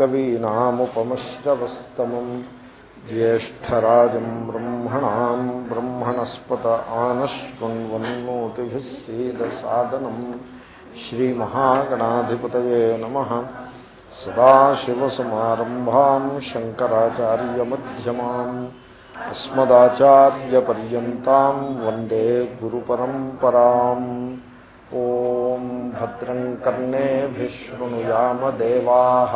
कवीनामुपमश्रवस्तमम् ज्येष्ठराजम् ब्रह्मणाम् ब्रह्मणस्पत आनश्वन्वन्नोतिभिः सीदसादनम् श्रीमहागणाधिपतये नमः। सदाशिवसमारम्भाम् शङ्कराचार्यमध्यमाम् अस्मदाचार्यपर्यन्ताम् वंदे गुरुपरम्पराम्। ॐ भद्रम् कर्णेभिः शृणुयाम देवाः।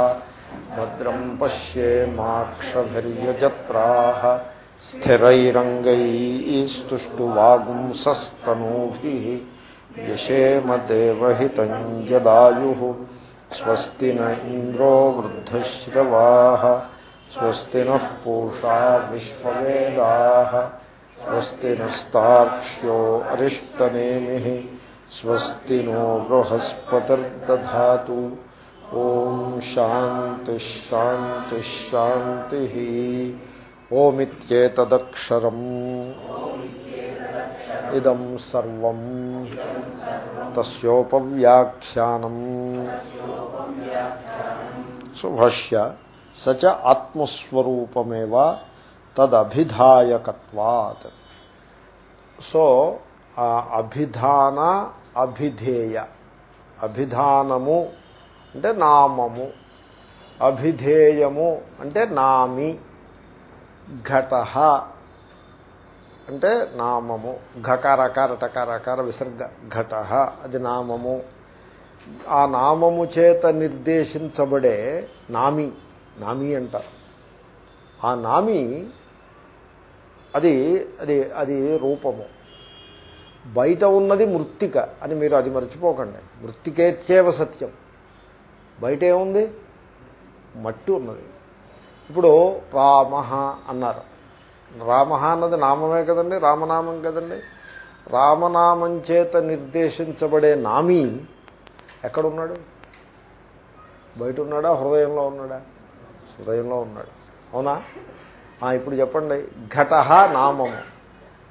భద్రం పశ్యేమాక్షజత్రాహ స్థిరైరంగైస్తువాగుంసూభి యశేమదేవదాయు స్వస్తి నంద్రో వృద్ధశ్రవా స్వస్తి నూషా విశ్వవేదా స్వస్తి నస్తాక్ష్యో అరిష్టనేమి స్వస్తి నో బృహస్పతిర్దా अरिष्टनेमिः स्वस्ति नो बृहस्पतिर्दधातु ॐ शान्तिश्शान्तिश्शान्तिः ओमित्येतदक्षरम् इदं सर्वं तस्योपव्याख्यानम् सुभष्य स च ఆత్మస్వరూపమేవ తదభిధాయకత్వాత్ సో ఆ అభిధాన అభిధేయ అభిధానము అంటే నామము అభిధేయము అంటే నామి ఘట అంటే నామము ఘకారకార టకారకార విసర్గ ఘట అది నామము. ఆ నామము చేత నిర్దేశించబడే నామి నామి అంటారు. ఆ నామి అది అది అది రూపము. బయట ఉన్నది మృత్తిక అని మీరు అది మర్చిపోకండి. మృత్తికేత్యేవ సత్యం. బయట ఏముంది మట్టి ఉన్నది. ఇప్పుడు రామ అన్నారు. రామ అన్నది నామమే కదండి రామనామం కదండి. రామనామం చేత నిర్దేశించబడే నామి ఎక్కడున్నాడు? బయట ఉన్నాడా హృదయంలో ఉన్నాడా? హృదయంలో ఉన్నాడు. అవునా? ఇప్పుడు చెప్పండి. ఘట నామము.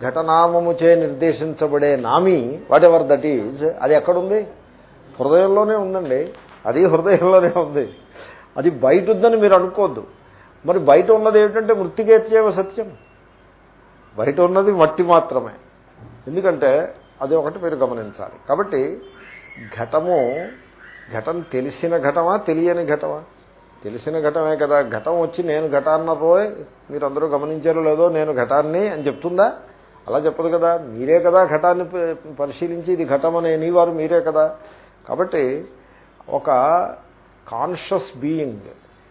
ఘటనామము చే నిర్దేశించబడే నామి వాట్ ఎవర్ దట్ ఈజ్ అది ఎక్కడుంది? హృదయంలోనే ఉందండి. అది హృదయంలోనే ఉంది. అది బయట ఉందని మీరు అనుకోవద్దు. మరి బయట ఉన్నది ఏమిటంటే మృతికేత్యవ సత్యం. బయట ఉన్నది మట్టి మాత్రమే. ఎందుకంటే అది ఒకటి మీరు గమనించాలి. కాబట్టి ఘటము ఘటం తెలిసిన ఘటమా తెలియని ఘటమా? తెలిసిన ఘటమే కదా. ఘటం వచ్చి నేను ఘటాన్న రోయ్ మీరు గమనించారో లేదో నేను ఘటాన్ని అని చెప్తుందా? అలా చెప్పదు కదా. మీరే కదా ఘటాన్ని పరిశీలించి ఇది ఘటం అనే నీవారు మీరే కదా. కాబట్టి ఒక కాన్షియస్ బీయింగ్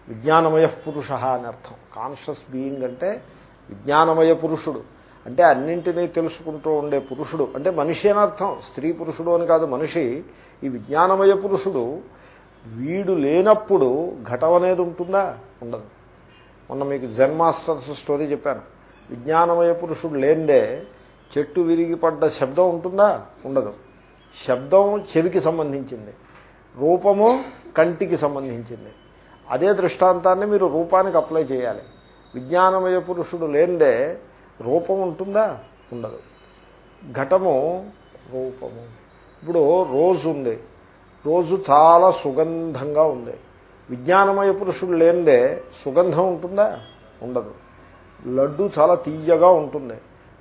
విజ్ఞానమయ పురుష అని అర్థం. కాన్షియస్ బీయింగ్ అంటే విజ్ఞానమయ పురుషుడు. అంటే అన్నింటినీ తెలుసుకుంటూ ఉండే పురుషుడు. అంటే మనిషి అని అర్థం. స్త్రీ పురుషుడు అని కాదు మనిషి. ఈ విజ్ఞానమయ పురుషుడు వీడు లేనప్పుడు ఘటం అనేది ఉంటుందా? ఉండదు. మొన్న మీకు జన్మాస్టర్స్ స్టోరీ చెప్పాను. విజ్ఞానమయ పురుషుడు లేనిదే చెట్టు విరిగిపడ్డ శబ్దం ఉంటుందా? ఉండదు. శబ్దం చెవికి సంబంధించింది. రూపము కంటికి సంబంధించింది. అదే దృష్టాంతాన్ని మీరు రూపానికి అప్లై చేయాలి. విజ్ఞానమయ పురుషుడు లేనిదే రూపం ఉంటుందా? ఉండదు. ఘటము రూపము. ఇప్పుడు రోజు ఉంది. రోజు చాలా సుగంధంగా ఉంది. విజ్ఞానమయ పురుషుడు లేనిదే సుగంధం ఉంటుందా? ఉండదు. లడ్డు చాలా తీయగా ఉంటుంది.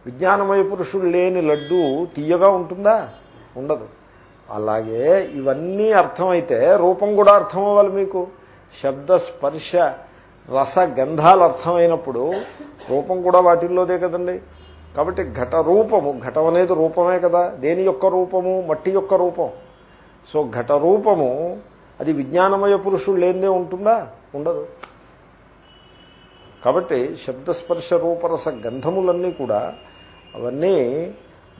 విజ్ఞానమయ పురుషుడు లేని లడ్డు తీయగా ఉంటుందా? ఉండదు. అలాగే ఇవన్నీ అర్థమైతే రూపం కూడా అర్థం అవ్వాలి మీకు. శబ్ద స్పర్శ రస గంధాలు అర్థమైనప్పుడు రూపం కూడా వాటిల్లోదే కదండి. కాబట్టి ఘట రూపము ఘటం అనేది రూపమే కదా. దేని యొక్క రూపము? మట్టి యొక్క రూపం. సో ఘట రూపము అది విజ్ఞానమయ పురుషుడు లేనిదే ఉంటుందా? ఉండదు. కాబట్టి శబ్దస్పర్శ రూపరస గంధములన్నీ కూడా అవన్నీ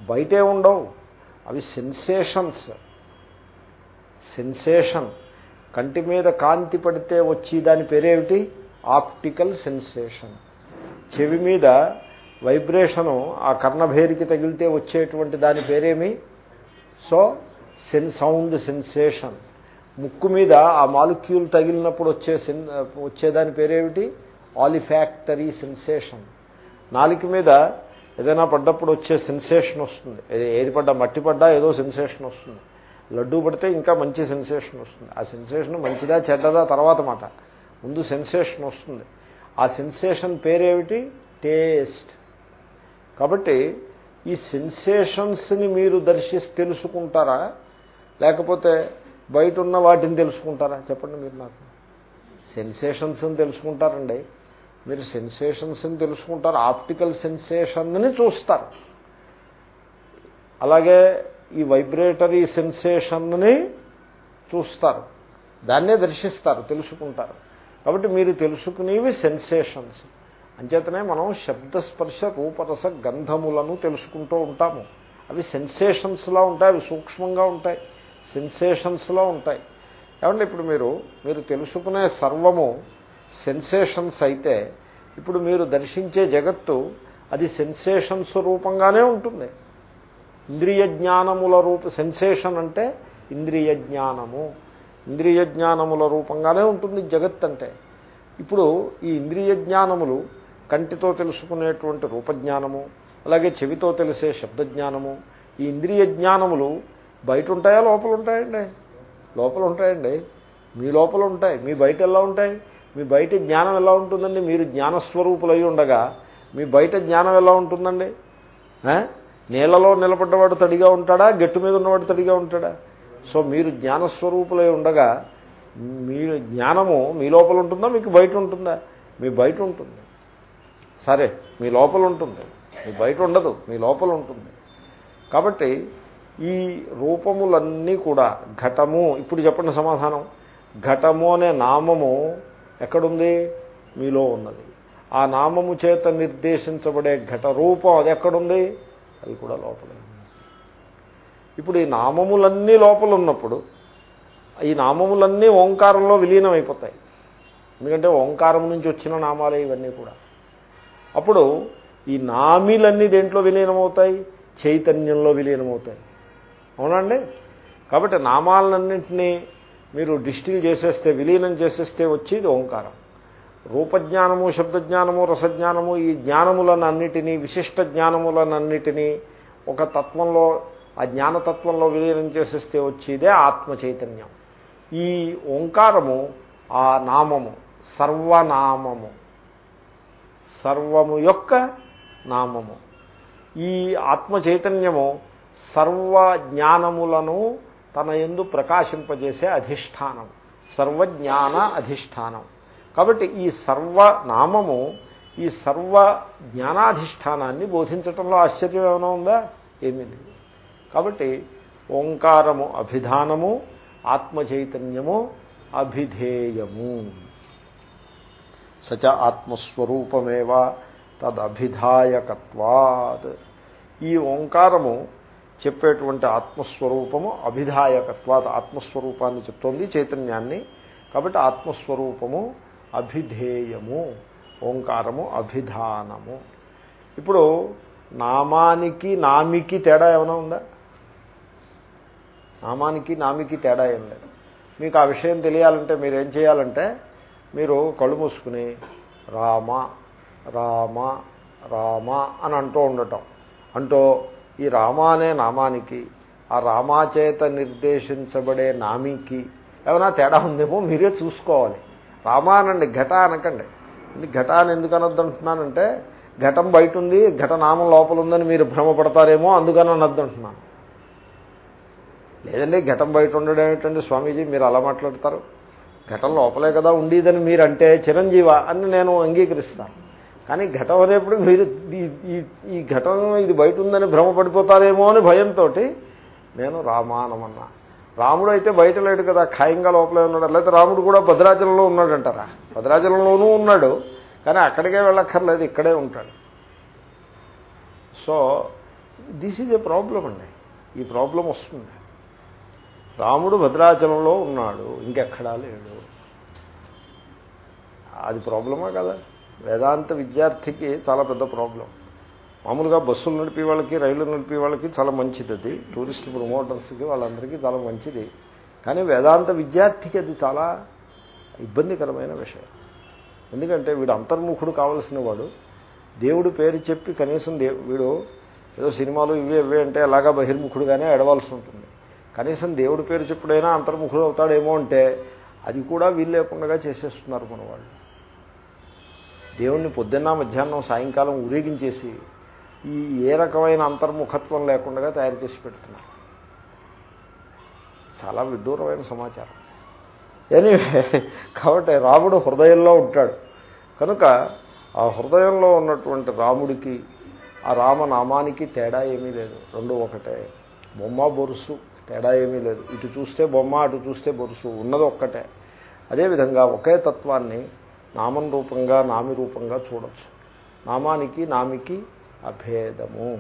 బయటే ఉండవు. అవి సెన్సేషన్స్. సెన్సేషన్. కంటి మీద కాంతి పడితే వచ్చి దాని పేరేమిటి? Optical sensation. చెవి మీద వైబ్రేషను ఆ కర్ణభేరికి తగిలితే వచ్చేటువంటి దాని పేరేమి? సో సెన్ సౌండ్ సెన్సేషన్. ముక్కు మీద ఆ మాలిక్యూల్ తగిలినప్పుడు వచ్చే సెన్ వచ్చేదాని పేరేమిటి? Olfactory sensation. నాలుక మీద ఏదైనా పడ్డప్పుడు వచ్చే సెన్సేషన్ వస్తుంది. ఏది పడ్డా మట్టి పడ్డా ఏదో సెన్సేషన్ వస్తుంది. లడ్డూ పడితే ఇంకా మంచి సెన్సేషన్ వస్తుంది. ఆ సెన్సేషన్ మంచిదా చెడ్డదా తర్వాత మాట. ముందు సెన్సేషన్ వస్తుంది. ఆ సెన్సేషన్ పేరేమిటి? టేస్ట్ కాబట్టి ఈ సెన్సేషన్స్ని మీరు దర్శిసి తెలుసుకుంటారా? లేకపోతే బయట ఉన్న వాటిని తెలుసుకుంటారా? చెప్పండి మీరు నాకు. సెన్సేషన్స్ని తెలుసుకుంటారండి. మీరు సెన్సేషన్స్ని తెలుసుకుంటారు ఆప్టికల్ సెన్సేషన్ని చూస్తారు. అలాగే ఈ వైబ్రేటరీ సెన్సేషన్ని చూస్తారు. దాన్నే దర్శిస్తారు తెలుసుకుంటారు. కాబట్టి మీరు తెలుసుకునేవి సెన్సేషన్స్ అంచేతనే మనం శబ్దస్పర్శ రూపరస గంధములను తెలుసుకుంటూ ఉంటాము. అవి సెన్సేషన్స్లో ఉంటాయి అవి సూక్ష్మంగా ఉంటాయి. సెన్సేషన్స్లో ఉంటాయి. ఏమంటే ఇప్పుడు మీరు మీరు తెలుసుకునే సర్వము సెన్సేషన్స్ అయితే ఇప్పుడు మీరు దర్శించే జగత్తు అది సెన్సేషన్స్ రూపంగానే ఉంటుంది. ఇంద్రియ జ్ఞానముల రూప సెన్సేషన్ అంటే ఇంద్రియ జ్ఞానము. ఇంద్రియ జ్ఞానముల రూపంగానే ఉంటుంది జగత్ అంటే ఇప్పుడు ఈ ఇంద్రియ జ్ఞానములు కంటితో తెలుసుకునేటువంటి రూపజ్ఞానము అలాగే చెవితో తెలిసే శబ్దజ్ఞానము ఈ ఇంద్రియ జ్ఞానములు బయట ఉంటాయా లోపల ఉంటాయండి లోపల ఉంటాయండి మీ లోపల ఉంటాయి మీ బయట ఎలా ఉంటాయి? మీ బయట జ్ఞానం ఎలా ఉంటుందండి? మీరు జ్ఞానస్వరూపులై ఉండగా మీ బయట జ్ఞానం ఎలా ఉంటుందండి? నీళ్ళలో నిలబడ్డవాడు తడిగా ఉంటాడా? గట్టు మీద ఉన్నవాడు తడిగా ఉంటాడా? సో మీరు జ్ఞానస్వరూపులై ఉండగా మీ జ్ఞానము మీ లోపల ఉంటుందా? మీకు బయట ఉంటుందా? మీ బయట ఉంటుంది. సరే మీ లోపల ఉంటుంది. మీ బయట ఉండదు మీ లోపల ఉంటుంది. కాబట్టి ఈ రూపములన్నీ కూడా ఘటము ఇప్పుడు చెప్పండి సమాధానం. ఘటము అనే నామము ఎక్కడుంది? మీలో ఉన్నది. ఆ నామము చేత నిర్దేశించబడే ఘట రూపం అది ఎక్కడుంది? అది కూడా లోపలే. ఇప్పుడు ఈ నామములన్నీ లోపల ఉన్నప్పుడు ఈ నామములన్నీ ఓంకారంలో విలీనం అయిపోతాయి ఎందుకంటే ఓంకారం నుంచి వచ్చిన నామాలే ఇవన్నీ కూడా. అప్పుడు ఈ నామీలన్నీ దేంట్లో విలీనమవుతాయి? చైతన్యంలో విలీనమవుతాయి. అవునండి కాబట్టి నామాలన్నింటినీ మీరు డిస్టిల్ చేసేస్తే విలీనం చేసేస్తే వచ్చేది ఓంకారం. రూపజ్ఞానము శబ్దజ్ఞానము రసజ్ఞానము ఈ జ్ఞానములనన్నిటినీ విశిష్ట జ్ఞానములనన్నిటినీ ఒక తత్వంలో ఆ జ్ఞానతత్వంలో విలీనం చేసేస్తే వచ్చేదే ఆత్మ చైతన్యం ఈ ఓంకారము ఆ నామము సర్వనామము సర్వము యొక్క నామము. ఈ ఆత్మ చైతన్యము సర్వ జ్ఞానములను తన ఎందు ప్రకాశింపజేసే అధిష్టానం సర్వజ్ఞాన అధిష్టానం. కాబట్టి ఈ సర్వనామము ఈ సర్వ జ్ఞానాధిష్టానాన్ని బోధించటంలో ఆశ్చర్యం ఏమైనా ఉందా? ఏమీ లేదు. కాబట్టి ఓంకారము అభిధానము ఆత్మచైతన్యము అభిధేయము. సచ ఆత్మస్వరూపమేవ తదభిధాయకత్వాత్. ఈ ఓంకారము చెప్పేటువంటి ఆత్మస్వరూపము అభిధాయకత్వాత ఆత్మస్వరూపాన్ని చెప్తోంది చైతన్యాన్ని. కాబట్టి ఆత్మస్వరూపము అభిధేయము ఓంకారము అభిధానము. ఇప్పుడు నామానికి నామికి తేడా ఏమైనా ఉందా? నామానికి నామికి తేడా ఏం లేదు. మీకు ఆ విషయం తెలియాలంటే మీరు ఏం చేయాలంటే మీరు కళ్ళు మూసుకుని రామ రామ రామ అని అంటూ ఉండటం. అంటూ ఈ రామ అనే నామానికి ఆ రామాచేత నిర్దేశించబడే నామికి ఏమైనా తేడా ఉందేమో మీరే చూసుకోవాలి. రామానండి ఘట అనకండి. ఘట అని ఎందుకు అనొద్దంటున్నానంటే ఘటం బయట ఉంది ఘటనామం లోపల ఉందని మీరు భ్రమపడతారేమో అందుకని అనొద్దంటున్నాను. లేదండి ఘటం బయట ఉండడం ఏమిటండి స్వామీజీ? మీరు అలా మాట్లాడతారు? ఘటం లోపలే కదా ఉండేదని మీరంటే చిరంజీవ అని నేను అంగీకరిస్తాను. కానీ ఘటం అనేప్పుడు మీరు ఈ ఘటన ఇది బయట ఉందని భ్రమపడిపోతారేమో అని భయంతో నేను రామానమన్నా. రాముడు అయితే బయట లేడు కదా ఖాయంగా లోపలే ఉన్నాడు. లేకపోతే రాముడు కూడా భద్రాచలంలో ఉన్నాడంటారా? భద్రాచలంలోనూ ఉన్నాడు కానీ అక్కడికే వెళ్ళక్కర్లేదు ఇక్కడే ఉంటాడు. So this is a problem అండి. ఈ ప్రాబ్లం వస్తుంది. రాముడు భద్రాచలంలో ఉన్నాడు ఇంకెక్కడా లేడు. అది ప్రాబ్లమా కదా? వేదాంత విద్యార్థికి చాలా పెద్ద ప్రాబ్లం మామూలుగా బస్సులు నడిపే వాళ్ళకి రైళ్ళు నడిపే వాళ్ళకి చాలా మంచిది అది. టూరిస్ట్ ప్రమోటర్స్కి వాళ్ళందరికీ చాలా మంచిది. కానీ వేదాంత విద్యార్థికి అది చాలా ఇబ్బందికరమైన విషయం. ఎందుకంటే వీడు అంతర్ముఖుడు కావలసిన వాడు. దేవుడు పేరు చెప్పి కనీసం వీడు ఏదో సినిమాలు ఇవే ఇవే అంటే అలాగా బహిర్ముఖుడుగానే ఎడవలసి ఉంటుంది. కనీసం దేవుడి పేరు చెప్పుడైనా అంతర్ముఖుడు అవుతాడేమో అంటే అది కూడా వీలు లేకుండా చేసేస్తున్నారు మన వాళ్ళు దేవుణ్ణి పొద్దున్న మధ్యాహ్నం సాయంకాలం ఊరేగించేసి ఈ ఏ రకమైన అంతర్ముఖత్వం లేకుండా తయారు చేసి పెడుతున్నారు. చాలా విదూరమైన సమాచారం. ఎనీవే కాబట్టి రాముడు హృదయంలో ఉంటాడు. కనుక ఆ హృదయంలో ఉన్నటువంటి రాముడికి ఆ రామనామానికి తేడా ఏమీ లేదు. రెండు ఒకటే. బొమ్మ బొరుసు తేడా ఏమీ లేదు. ఇటు చూస్తే బొమ్మ అటు చూస్తే బొరుసు ఉన్నది ఒక్కటే. అదేవిధంగా ఒకే తత్వాన్ని నామం రూపంగా నామి రూపంగా చూడొచ్చు. నామానికి నామికి అభేదము.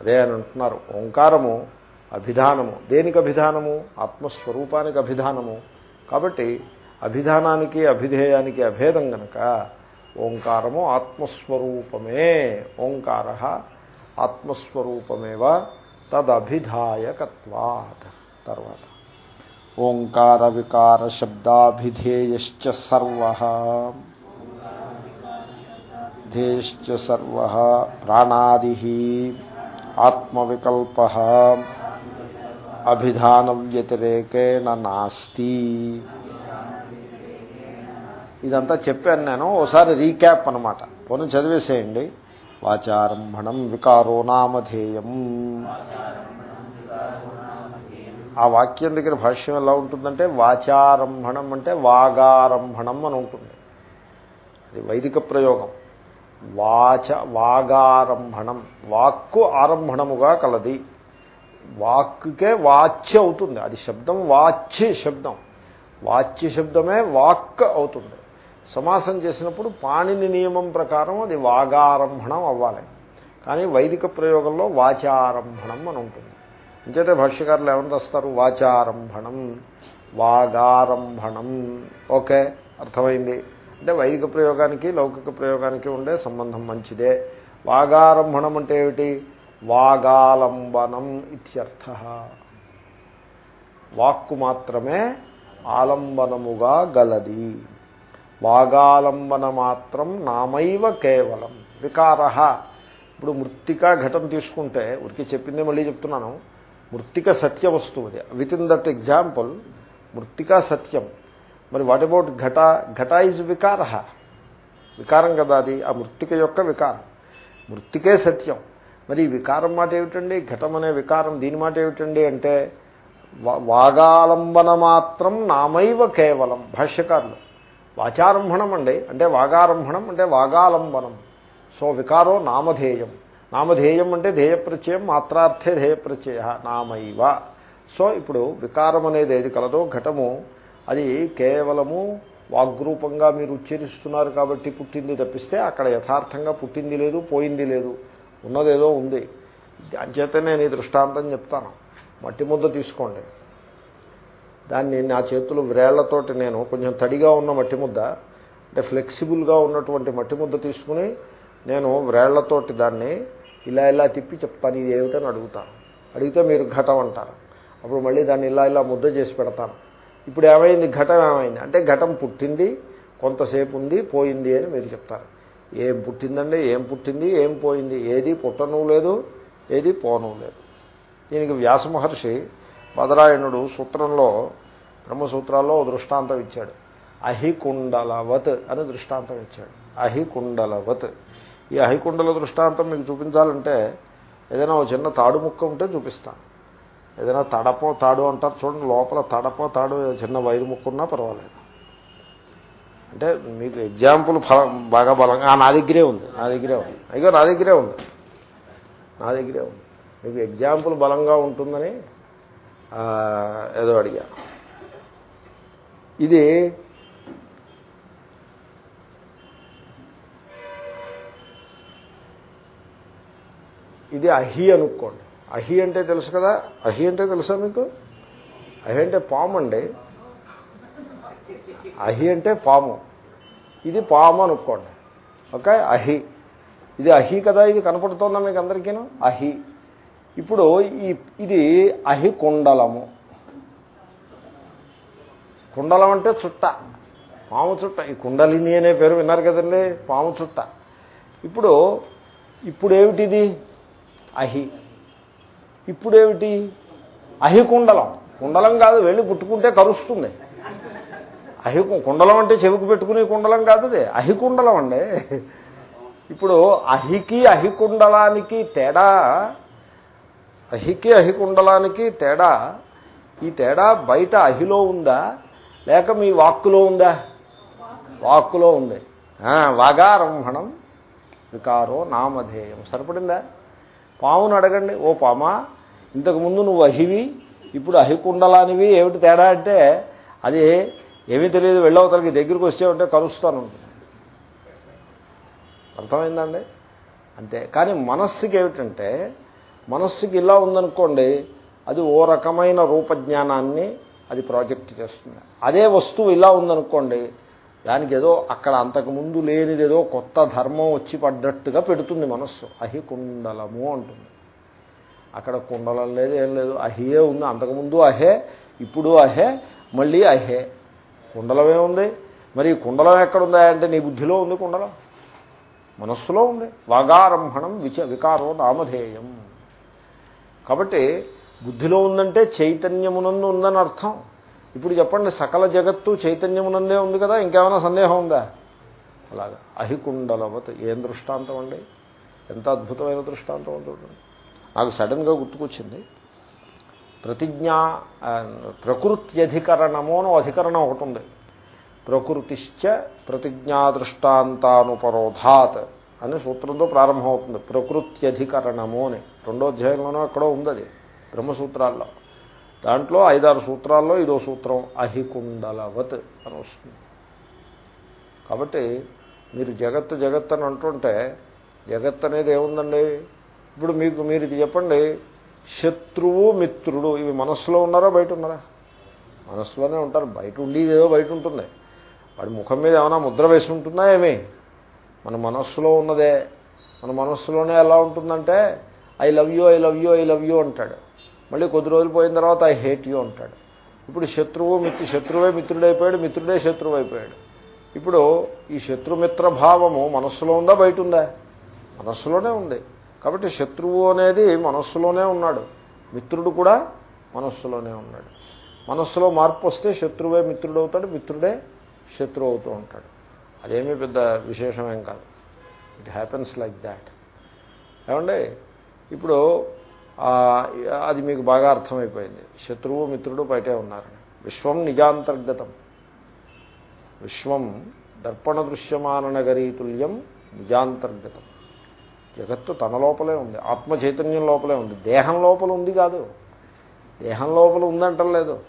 అదే అని అంటున్నారు. ఓంకారము అభిధానము. దేనికి అభిధానము? ఆత్మస్వరూపానికి అభిధానము. కాబట్టి అభిధానానికి అభిధేయానికి అభేదం గనక ఓంకారము ఆత్మస్వరూపమే. ఓంకార ఆత్మస్వరూపమేవ తదభిధాయకత్వాత్. తర్వాత ఓంకార వికార శబ్దాభిధేయశ్చ సర్వ. ధేశ్చ సర్వ. ప్రాణాది. ఆత్మవికల్ప. అభిధానం వ్యతిరేకేణ నాస్తి. ఇదంతా చెప్పాను నేను. ఓసారి రీక్యాప్ అనమాట పోనీ చదివేసేయండి. వాచారంభణం వికారో నామధేయం. ఆ వాక్యం దగ్గర భాష్యం ఎలా ఉంటుందంటే వాచారంభణం అంటే వాగారంభణం అని ఉంటుంది. అది వైదిక ప్రయోగం. వాచ వాగారంభణం. వాక్కు ఆరంభణముగా కలది. వాక్కే వాచ్య అవుతుంది. అది శబ్దం వాచ్య శబ్దం. వాచ్య శబ్దమే వాక్ అవుతుంది. సమాసం చేసినప్పుడు పాణిని నియమం ప్రకారం అది వాగారంభణం అవ్వాలి. కానీ వైదిక ప్రయోగంలో వాచారంభణం అని ఉంటుంది. ఇంకైతే భాష్యకారులు ఏమని రాస్తారు? వాచారంభణం వాగారంభణం. ఓకే అర్థమైంది. అంటే వైదిక ప్రయోగానికి లౌకిక ప్రయోగానికి ఉండే సంబంధం మంచిదే. వాగారంభణం అంటే ఏమిటి? వాగాలంబనం ఇత్యర్థ. వాక్కు మాత్రమే ఆలంబనముగా గలది. వాగాలంబన మాత్రం నామైవ కేవలం. వికార. ఇప్పుడు మృత్తికా ఘటం తీసుకుంటే ఉరికి చెప్పిందే మళ్ళీ చెప్తున్నాను. మృత్తిక సత్య వస్తువు అది విత్ ఇన్ దట్ ఎగ్జాంపుల్ మృత్తికా సత్యం. మరి వాట్ అబౌట్ ఘట? ఘట ఈజ్ వికార వికారం కదా అది? ఆ మృత్తిక యొక్క వికారం. మృత్తికే సత్యం. మరి ఈ వికారం మాట ఏమిటండి? ఘటం అనే వికారం దీని మాట ఏమిటండి అంటే వాగాలంబన మాత్రం నామైవ కేవలం భాష్యకారులు. వాచారంభణం అండి. అంటే వాగారంభణం అంటే వాగాలంబనం. సో వికారో నామధేయం. నామధేయం అంటే ధ్యేయప్రత్యయం మాత్రార్థే ధ్యేయప్రత్యయ నామైవ. సో ఇప్పుడు వికారం అనేది ఏది కలదో ఘటము అది కేవలము వాగ్రూపంగా మీరు ఉచ్చరిస్తున్నారు కాబట్టి పుట్టింది తప్పిస్తే అక్కడ యథార్థంగా పుట్టింది లేదు పోయింది లేదు. ఉన్నదేదో ఉంది. అంచేత నేను ఈ దృష్టాంతం చెప్తాను. మట్టి ముద్ద తీసుకోండి. దాన్ని నా చేతులు వ్రేళ్ళతోటి నేను కొంచెం తడిగా ఉన్న మట్టి ముద్ద అంటే ఫ్లెక్సిబుల్గా ఉన్నటువంటి మట్టి ముద్ద తీసుకుని నేను వ్రేళ్ళతోటి దాన్ని ఇలా ఇలా తిప్పి చెప్తాను ఇది ఏమిటని అడుగుతాను. అడిగితే మీరు ఘటం అంటారు. అప్పుడు మళ్ళీ దాన్ని ఇలా ఇలా ముద్ద చేసి పెడతాను. ఇప్పుడు ఏమైంది? ఘటం ఏమైంది? అంటే ఘటం పుట్టింది కొంతసేపు ఉంది పోయింది అని మీరు చెప్తారు. ఏం పుట్టిందండి? ఏం పుట్టింది? ఏం పోయింది? ఏది పుట్టను లేదు ఏది పోను లేదు. దీనికి వ్యాస మహర్షి బదరాయణుడు సూత్రంలో బ్రహ్మసూత్రాల్లో దృష్టాంతం ఇచ్చాడు. అహికుండలవత్ అని దృష్టాంతం ఇచ్చాడు. అహికుండలవత్. ఈ అహికుండల దృష్టాంతం మీకు చూపించాలంటే ఏదైనా ఒక చిన్న తాడు ముక్క ఉంటే చూపిస్తాను. ఏదైనా తడపో తాడు అంటారు చూడండి లోపల తడపో తాడు చిన్న వైరు ముక్క ఉన్నా పర్వాలేదు. అంటే మీకు ఎగ్జాంపుల్ ఫలం బాగా బలంగా నా దగ్గరే ఉంది నా దగ్గరే ఉంది. అయ్యో నా దగ్గరే ఉంది. నా దగ్గరే ఉంది. మీకు ఎగ్జాంపుల్ బలంగా ఉంటుందని ఏదో అడిగా ఇది ఇది అహి అనుకోండి. అహి అంటే తెలుసు కదా? అహి అంటే తెలుసా మీకు? అహి అంటే పాము అండి. అహి అంటే పాము. ఇది పాము అనుకోండి. ఓకే? అహి. ఇది అహి కదా? ఇది కనపడుతోందా మీకు అందరికీను? అహి. ఇప్పుడు ఈ ఇది అహి కుండలము. కుండలం అంటే చుట్ట. పాము చుట్ట. ఈ కుండలిని అనే పేరు విన్నారు కదండి? పాము చుట్ట. ఇప్పుడు ఇప్పుడు ఏమిటిది? అహి. ఇప్పుడేమిటి? అహి కుండలం. కుండలం కాదు వెళ్ళి పుట్టుకుంటే కరుస్తుంది. అహి కుండలం అంటే చెవికి పెట్టుకునే కుండలం కాదు అది. కుండలం అండి. ఇప్పుడు అహికి అహికుండలానికి తేడా అహికి అహికుండలానికి తేడా ఈ తేడా బయట అహిలో ఉందా? లేక మీ వాక్కులో ఉందా? వాక్కులో ఉంది. వాగారంభణం వికారో నామధేయం. సరిపడిందా? పామును అడగండి. ఓ పామా ఇంతకుముందు నువ్వు అహివి ఇప్పుడు అహికుండలానివి ఏమిటి తేడా అంటే అది ఏమీ తెలియదు వెళ్ళవతలకి దగ్గరికి వచ్చేవంటే కలుస్తాను అర్థమైందండి? అంతే. కానీ మనస్సుకి ఏమిటంటే మనస్సుకి ఇలా ఉందనుకోండి అది ఓ రకమైన రూపజ్ఞానాన్ని అది ప్రాజెక్ట్ చేస్తుంది. అదే వస్తువు ఇలా ఉందనుకోండి దానికి ఏదో అక్కడ అంతకుముందు లేనిది ఏదో కొత్త ధర్మం వచ్చి పడ్డట్టుగా పెడుతుంది మనస్సు. అహి కుండలము అంటుంది. అక్కడ కుండలం లేదు ఏం లేదు. అహియే ఉంది. అంతకుముందు అహే ఇప్పుడు అహే మళ్ళీ అహే. కుండలమే ఉంది. మరి కుండలం ఎక్కడుందా అంటే నీ బుద్ధిలో ఉంది కుండలం. మనస్సులో ఉంది. వాగారంభణం విచ వికారో నామధేయం. కాబట్టి బుద్ధిలో ఉందంటే చైతన్యమునందు ఉందని అర్థం ఇప్పుడు చెప్పండి సకల జగత్తు చైతన్యమునందే ఉంది కదా ఇంకేమైనా సందేహం ఉందా? అలాగా. అహికుండలవత్ ఏం దృష్టాంతం అండి? ఎంత అద్భుతమైన దృష్టాంతం చూడండి. నాకు సడన్గా గుర్తుకొచ్చింది. ప్రతిజ్ఞా ప్రకృత్యధికరణము అని అధికరణం ఒకటి ఉంది. ప్రకృతిశ్చ ప్రతిజ్ఞాదృష్టాంతానుపరోధాత్ అనే సూత్రంతో ప్రారంభమవుతుంది. ప్రకృత్యధికరణము అని. రెండో అధ్యాయంలోనూ అక్కడో ఉంది అది బ్రహ్మసూత్రాల్లో. దాంట్లో ఐదారు సూత్రాల్లో ఇదో సూత్రం అహికుండలవత్ అని వస్తుంది. కాబట్టి మీరు జగత్తు జగత్ అని అంటుంటే జగత్ అనేది ఏముందండి? ఇప్పుడు మీకు మీరు ఇది చెప్పండి శత్రువు మిత్రుడు ఇవి మనస్సులో ఉన్నారా బయట ఉన్నారా? మనస్సులోనే ఉంటారు బయట ఉండేది ఏదో బయట ఉంటుంది. వాడి ముఖం మీద ఏమైనా ముద్ర వేసి ఉంటుందా ఏమి? మన మనస్సులో ఉన్నదే. మన మనస్సులోనే ఎలా ఉంటుందంటే I love you I love you I love you అంటాడు. మళ్ళీ కొద్ది రోజులు పోయిన తర్వాత ఐ హేట్ యూ అంటాడు. ఇప్పుడు శత్రువు మిత్రు శత్రువే మిత్రుడైపోయాడు మిత్రుడే శత్రువు అయిపోయాడు ఇప్పుడు ఈ శత్రుమిత్ర భావము మనస్సులో ఉందా బయట ఉందా? మనస్సులోనే ఉంది. కాబట్టి శత్రువు అనేది మనస్సులోనే ఉన్నాడు. మిత్రుడు కూడా మనస్సులోనే ఉన్నాడు. మనస్సులో మార్పు వస్తే శత్రువే మిత్రుడు అవుతాడు మిత్రుడే శత్రువు అవుతూ ఉంటాడు. అదేమీ పెద్ద విశేషమేం కాదు. ఇట్ హ్యాపెన్స్ లైక్ దాట్ ఏమండి? ఇప్పుడు అది మీకు బాగా అర్థమైపోయింది. శత్రువు మిత్రుడు బయటే ఉన్నారు. విశ్వం నిజాంతర్గతం. విశ్వం దర్పణ దృశ్యమాన నగరీతుల్యం నిజాంతర్గతం. జగత్తు తన లోపలే ఉంది. ఆత్మ చైతన్యం లోపలే ఉంది. దేహం లోపల ఉంది కాదు. దేహం లోపల ఉందంటలేదు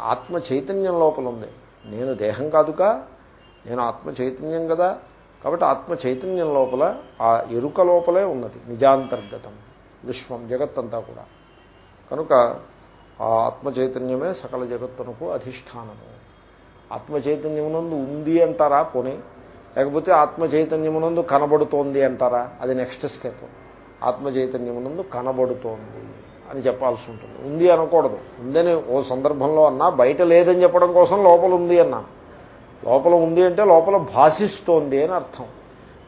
ఆత్మ చైతన్యం లోపల ఉంది. నేను దేహం కాదుకా నేను ఆత్మ చైతన్యం కదా. కాబట్టి ఆత్మ చైతన్యం లోపల ఆ ఎరుక లోపలే ఉన్నది. నిజాంతర్గతం. విశ్వం జగత్తంతా కూడా. కనుక ఆ ఆత్మచైతన్యమే సకల జగత్తునకు అధిష్టానము. ఆత్మచైతన్యమునందు ఉంది అంటారా పోనీ? లేకపోతే ఆత్మచైతన్యమునందు కనబడుతోంది అంటారా? అది నెక్స్ట్ స్టెప్. ఆత్మచైతన్యమునందు కనబడుతోంది అని చెప్పాల్సి ఉంటుంది. ఉంది అనకూడదు. ఉందని ఓ సందర్భంలో అన్నా బయట లేదని చెప్పడం కోసం లోపల ఉంది అన్నా. లోపల ఉంది అంటే లోపల భాషిస్తోంది అని అర్థం.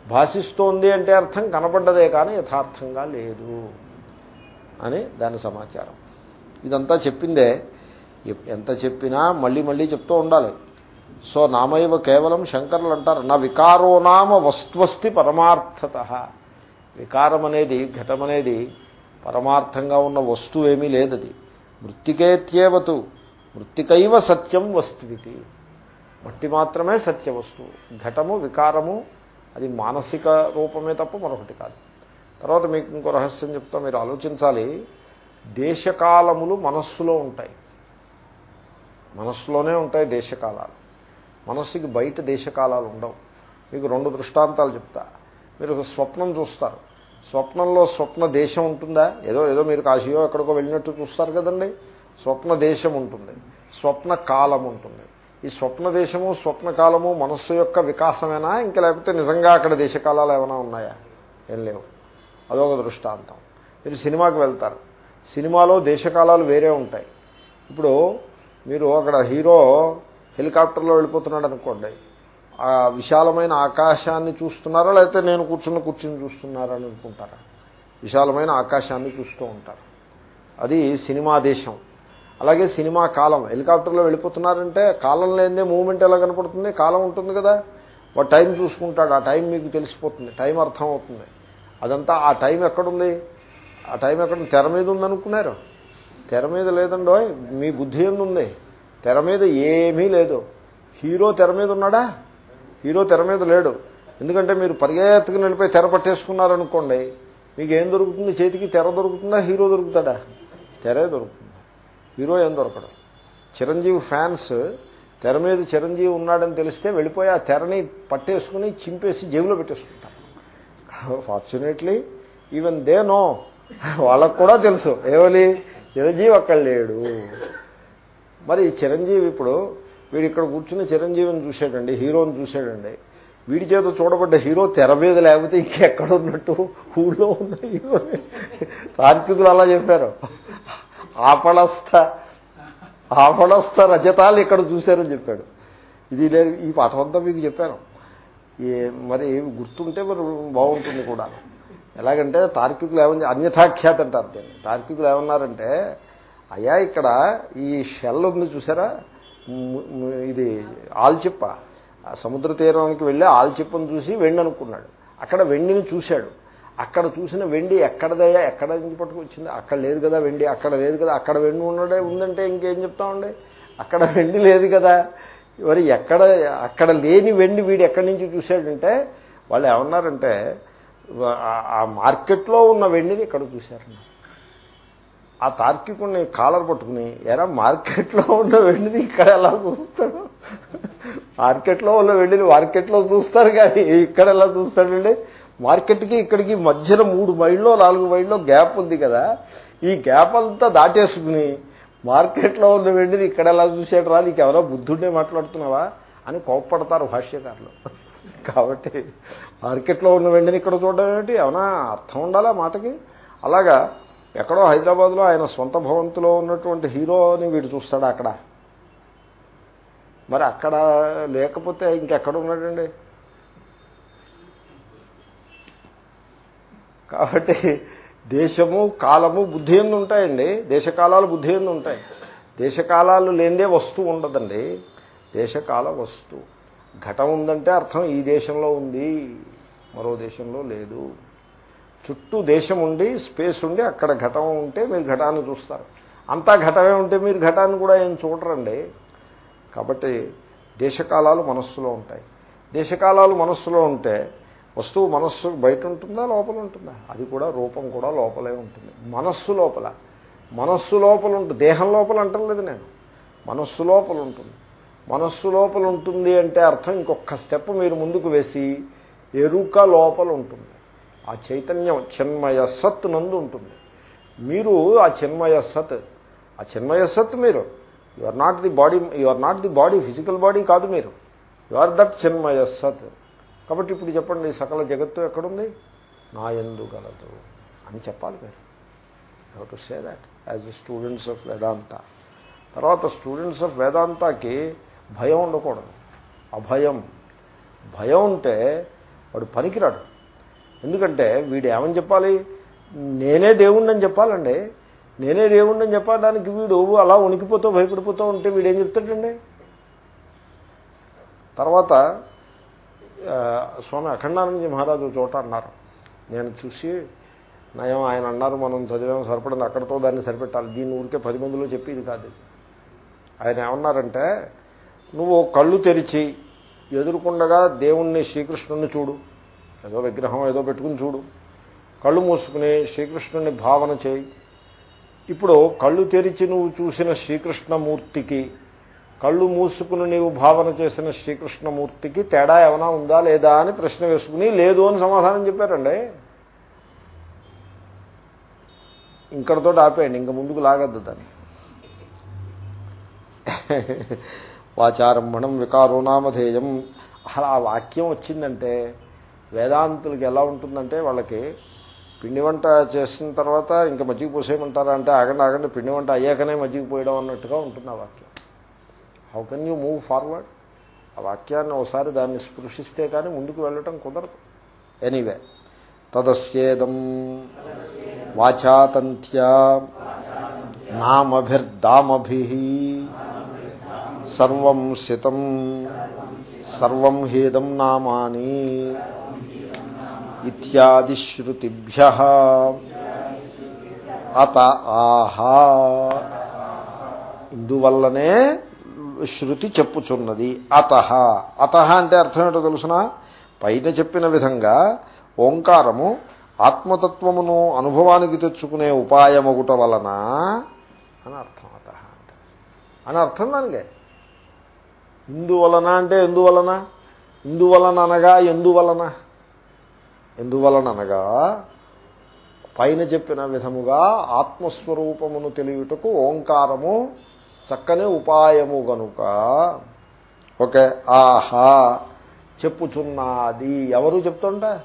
భాషిస్తోంది అంటే అర్థం కనపడ్డదే కానీ యథార్థంగా లేదు. అని దాని సమాచారం. ఇదంతా చెప్పిందే ఎంత చెప్పినా మళ్ళీ మళ్ళీ చెప్తూ ఉండాలి. సో నామైవ కేవలం శంకరులు అంటారు నా వికారో నామ వస్త్వస్తి పరమార్థత. వికారం అనేది ఘటమనేది పరమార్థంగా ఉన్న వస్తువు ఏమీ లేదది. మృత్తికేత్యేవతు మృత్తికైవ సత్యం వస్తువితి. మట్టి మాత్రమే సత్య వస్తువు ఘటము వికారము అది మానసిక రూపమే తప్ప మరొకటి కాదు. తర్వాత మీకు ఇంకో రహస్యం చెప్తా మీరు ఆలోచించాలి. దేశకాలములు మనస్సులో ఉంటాయి. మనస్సులోనే ఉంటాయి దేశకాలాలు. మనస్సుకి బయట దేశకాలాలు ఉండవు. మీకు రెండు దృష్టాంతాలు చెప్తా. మీరు స్వప్నం చూస్తారు. స్వప్నంలో స్వప్న దేశం ఉంటుందా? ఏదో ఏదో మీరు కాశీయో ఎక్కడికో వెళ్ళినట్టు చూస్తారు కదండి. స్వప్న దేశం ఉంటుంది. స్వప్న కాలం ఉంటుంది. ఈ స్వప్న దేశము స్వప్నకాలము మనస్సు యొక్క వికాసమేనా? ఇంకా లేకపోతే నిజంగా అక్కడ దేశకాలాలు ఏమైనా ఉన్నాయా? ఏం లేవు. అదొక దృష్టాంతం. మీరు సినిమాకి వెళ్తారు. సినిమాలో దేశకాలాలు వేరే ఉంటాయి. ఇప్పుడు మీరు అక్కడ హీరో హెలికాప్టర్లో వెళ్ళిపోతున్నాడు అనుకోండి ఆ విశాలమైన ఆకాశాన్ని చూస్తున్నారా లేకపోతే నేను కూర్చున్న కూర్చుని చూస్తున్నారా అని అనుకుంటారా? విశాలమైన ఆకాశాన్ని చూస్తూ ఉంటారు. అది సినిమా దేశం. అలాగే సినిమా కాలం. హెలికాప్టర్లో వెళ్ళిపోతున్నారంటే కాలం లేదే మూమెంట్ ఎలా కనపడుతుంది? కాలం ఉంటుంది కదా. వాడు టైం చూసుకుంటాడు. ఆ టైం మీకు తెలిసిపోతుంది. టైం అర్థం అవుతుంది అదంతా ఆ టైం ఎక్కడుంది? ఆ టైం ఎక్కడ? తెర మీద ఉందనుకున్నారు. తెర మీద లేదండో మీ బుద్ధి ఉంది తెర మీద ఏమీ లేదు. హీరో తెర మీద ఉన్నాడా? హీరో తెర మీద లేడు. ఎందుకంటే మీరు పరిగెత్తుకుని వెళ్ళిపోయి తెర పట్టేసుకున్నారనుకోండి మీకు ఏం దొరుకుతుంది? చేతికి తెర దొరుకుతుందా? హీరో దొరుకుతాడా? తెరే దొరుకుతుంది. హీరో ఏం దొరకడం. చిరంజీవి ఫ్యాన్స్ తెర మీద చిరంజీవి ఉన్నాడని తెలిస్తే వెళ్ళిపోయి ఆ తెరని పట్టేసుకుని చింపేసి జేబులో పెట్టేసుకుంటారు. ఫార్చునేట్లీ ఈవెన్ దే నో వాళ్ళకు కూడా తెలుసు. ఏమని? చిరంజీవి అక్కడ లేడు. మరి చిరంజీవి ఇప్పుడు వీడు ఇక్కడ కూర్చుని చిరంజీవిని చూశాడండి హీరోని చూశాడండి. వీడి చేత చూడబడ్డ హీరో తెర మీద లేకపోతే ఇంకెక్కడ ఉన్నట్టు ఊళ్ళో ఉన్న హీరో. తార్కికులు అలా చెప్పారు. ఆపడస్థ ఆపడస్థ రజతాలు ఇక్కడ చూశారని చెప్పాడు. ఇది లేదు ఈ పాఠం అంతా మీకు చెప్పాను. ఏ మరి గుర్తుంటే మరి బాగుంటుంది కూడా. ఎలాగంటే తార్కికులు ఏమని అన్యథాఖ్యాత అంటారు దీన్ని. తార్కికులు ఏమన్నారంటే అయ్యా ఇక్కడ ఈ షెల్ ఉంది చూసారా? ఇది ఆల్చిప్ప. సముద్ర తీరానికి వెళ్ళి ఆల్చిప్పను చూసి వెండి అనుకున్నాడు. అక్కడ వెండిని చూశాడు. అక్కడ చూసిన వెండి ఎక్కడదయ్యా? ఎక్కడ నుంచి పట్టుకొచ్చింది అక్కడ లేదు కదా వెండి అక్కడ లేదు కదా అక్కడ వెండి ఉండడే ఉందంటే ఇంకేం చెప్తామండి? అక్కడ వెండి లేదు కదా. మరి ఎక్కడ అక్కడ లేని వెండి వీడు ఎక్కడి నుంచి చూశాడంటే వాళ్ళు ఏమన్నారంటే ఆ మార్కెట్లో ఉన్న వెండిని ఇక్కడ చూశారన్నారు ఆ తార్కికుని కాలర్ పట్టుకుని ఎరా మార్కెట్లో ఉన్న వెండిని ఇక్కడ ఎలా చూస్తాడు? మార్కెట్లో ఉన్న వెండిని మార్కెట్లో చూస్తారు కానీ ఇక్కడ ఎలా చూస్తాడండి? మార్కెట్కి ఇక్కడికి మధ్యన మూడు మైళ్ళలో నాలుగు మైళ్ళలో గ్యాప్ ఉంది కదా. ఈ గ్యాప్ అంతా దాటేసుకుని మార్కెట్లో ఉన్న వెండిని ఇక్కడ ఎలా చూసాడు రా? నీకు ఎవరో బుద్ధుడే మాట్లాడుతున్నావా? అని కోప్పడతారు భాష్యకారులు. కాబట్టి మార్కెట్లో ఉన్న వెండిని ఇక్కడ చూడడం ఏమిటి? ఏమైనా అర్థం ఉండాలా మాటకి? అలాగా ఎక్కడో హైదరాబాద్లో ఆయన సొంత భవంతిలో ఉన్నటువంటి హీరోని వీడు చూస్తాడు అక్కడ. మరి అక్కడ లేకపోతే ఇంకెక్కడ ఉన్నాడండి? కాబట్టి దేశము కాలము బుద్ధి ఎందు ఉంటాయండి. దేశకాలాలు బుద్ధి ఎందు ఉంటాయి. దేశకాలాలు లేనిదే వస్తువు ఉండదండి. దేశకాల వస్తువు. ఘటం ఉందంటే అర్థం ఈ దేశంలో ఉంది మరో దేశంలో లేదు. చుట్టూ దేశం ఉండి స్పేస్ ఉండి అక్కడ ఘటం ఉంటే మీరు ఘటాన్ని చూస్తారు. అంతా ఘటమే ఉంటే మీరు ఘటాన్ని కూడా ఏం చూడరండి. కాబట్టి దేశకాలాలు మనస్సులో ఉంటాయి. దేశకాలాలు మనస్సులో ఉంటే వస్తువు మనస్సు బయట ఉంటుందా లోపల ఉంటుందా అది కూడా రూపం కూడా లోపలే ఉంటుంది. మనస్సు లోపల. మనస్సు లోపల ఉంటుంది దేహం లోపల అంటలేదు నేను. మనస్సు లోపల ఉంటుంది మనస్సు లోపల ఉంటుంది అంటే అర్థం ఇంకొక స్టెప్ మీరు ముందుకు వేసి ఎరుక లోపల ఉంటుంది ఆ చైతన్యం చిన్మయ సత్ నందు ఉంటుంది. మీరు ఆ చిన్మయ సత్ ఆ చిన్మయ సత్ మీరు. You are not the body you are not the body physical body కాదు మీరు. యు ఆర్ దట్ చిన్మయ సత్. కాబట్టి ఇప్పుడు చెప్పండి సకల జగత్తు ఎక్కడుంది? నా ఎందు గలదు అని చెప్పాలి మీరు. To say that as students of Vedanta తర్వాత స్టూడెంట్స్ ఆఫ్ వేదాంతకి భయం ఉండకూడదు. అభయం. భయం ఉంటే వాడు పనికిరాడు. ఎందుకంటే వీడు ఏమని చెప్పాలి? నేనే దేవుణ్ణని చెప్పాలండి. నేనే దేవుణ్ణని చెప్పడానికి వీడు అలా ఉనికిపోతూ భయపడిపోతూ ఉంటే వీడేం చెప్తాడండి? తర్వాత స్వామి అఖండానందజీ మహారాజు చోట అన్నారు. నేను చూసి నయం ఆయన అన్నారు మనం చదివాం సరిపడింది అక్కడితో దాన్ని సరిపెట్టాలి. దీన్ని ఊరికే పది మందిలో చెప్పేది కాదు. ఆయన ఏమన్నారంటే నువ్వు కళ్ళు తెరిచి ఎదురుకుండగా దేవుణ్ణి శ్రీకృష్ణుని చూడు. ఏదో విగ్రహం ఏదో పెట్టుకుని చూడు. కళ్ళు మూసుకుని శ్రీకృష్ణుని భావన చేయి. ఇప్పుడు కళ్ళు తెరిచి నువ్వు చూసిన శ్రీకృష్ణమూర్తికి కళ్ళు మూసుకుని నీవు భావన చేసిన శ్రీకృష్ణమూర్తికి తేడా ఏమైనా ఉందా లేదా అని ప్రశ్న వేసుకుని లేదు అని సమాధానం చెప్పారండి. ఇంకటితో ఆపేయండి ఇంక ముందుకు లాగద్దు దాన్ని. వాచారంభణం వికారో నామధేయం. అలా ఆ వాక్యం వచ్చిందంటే వేదాంతులకి ఎలా ఉంటుందంటే వాళ్ళకి పిండి వంట చేసిన తర్వాత ఇంకా మజ్జిగ పోసేయమంటారా అంటే ఆగండి ఆగండి పిండి వంట అయ్యాకనే మజ్జిగ పోయడం అన్నట్టుగా ఉంటుంది ఆ వాక్యం. How can you move forward ఆ వాక్యాన్ని ఒకసారి దాన్ని స్పృశిస్తే కానీ ముందుకు వెళ్ళటం కుదరదు. ఎనీవే తదస్యేదం వాచాతంత్యా నామభిర్దామభి సర్వం సితం సర్వం హేదం నామాని ఇత్యాది శ్రుతిభ్య అత ఆహా. ఇందువల్లనే శృతి చెప్పుచున్నది. అత. అత అంటే అర్థం ఏంటో తెలుసిన? పైన చెప్పిన విధంగా ఓంకారము ఆత్మతత్వమును అనుభవానికి తెచ్చుకునే ఉపాయమగుట వలన అని అర్థం అత అంటే. అని అర్థం దానికే ఇందువలన అంటే ఎందువలన? ఇందువలన అనగా ఎందువలన? ఎందువలన అనగా పైన చెప్పిన విధముగా ఆత్మస్వరూపమును తెలియుటకు ఓంకారము చక్కని ఉపాయము గనుక ఓకే ఆహా చెప్పుచున్నది. ఎవరు చెప్తుంట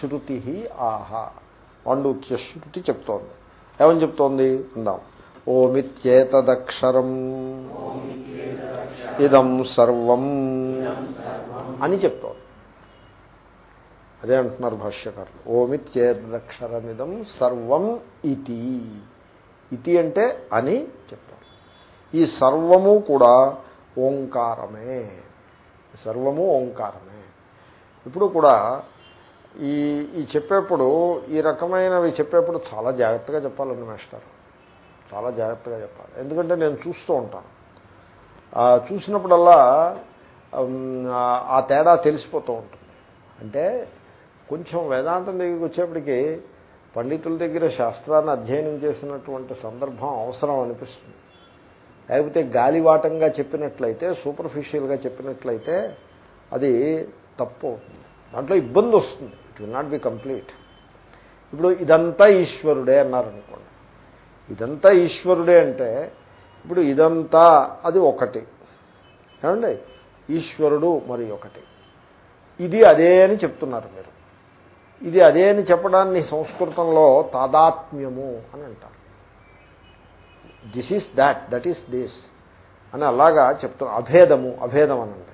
శృతి ఆహా. పాండుక్య శృతి చెప్తోంది. ఏమని చెప్తోంది? అందాం ఓమిత్యేతదక్షరం. ఇదం సర్వం అని చెప్తోంది. అదే అంటున్నారు భాష్యకారులు. ఓమిత్యేతదక్షరమిదం సర్వం ఇతి. ఇతి అంటే అని చెప్తారు ఈ సర్వము కూడా ఓంకారమే. సర్వము ఓంకారమే. ఇప్పుడు కూడా ఈ ఈ చెప్పేప్పుడు ఈ రకమైనవి చెప్పేప్పుడు చాలా జాగ్రత్తగా చెప్పాలండి మాస్టర్. చాలా జాగ్రత్తగా చెప్పాలి. ఎందుకంటే నేను చూస్తూ ఉంటాను. చూసినప్పుడల్లా ఆ తేడా తెలిసిపోతూ ఉంటుంది. అంటే కొంచెం వేదాంతం దగ్గరికి వచ్చేప్పటికీ పండితుల దగ్గర శాస్త్రాన్ని అధ్యయనం చేసినటువంటి సందర్భం అవసరం అనిపిస్తుంది. లేకపోతే గాలివాటంగా చెప్పినట్లయితే సూపర్ఫిషియల్గా చెప్పినట్లయితే అది తప్పు. అవుతుంది దాంట్లో ఇబ్బంది వస్తుంది. It will not be complete ఇప్పుడు ఇదంతా ఈశ్వరుడే అన్నారనుకోండి. ఇదంతా ఈశ్వరుడే అంటే ఇప్పుడు ఇదంతా అది ఒకటి. ఏమండి? ఈశ్వరుడు మరి ఒకటి. ఇది అదే అని చెప్తున్నారు మీరు. ఇది అదే అని చెప్పడాన్ని సంస్కృతంలో తాదాత్మ్యము అని అంటారు. This is that that is this అని అలాగా చెప్తున్నారు అభేదము అభేదం అనండి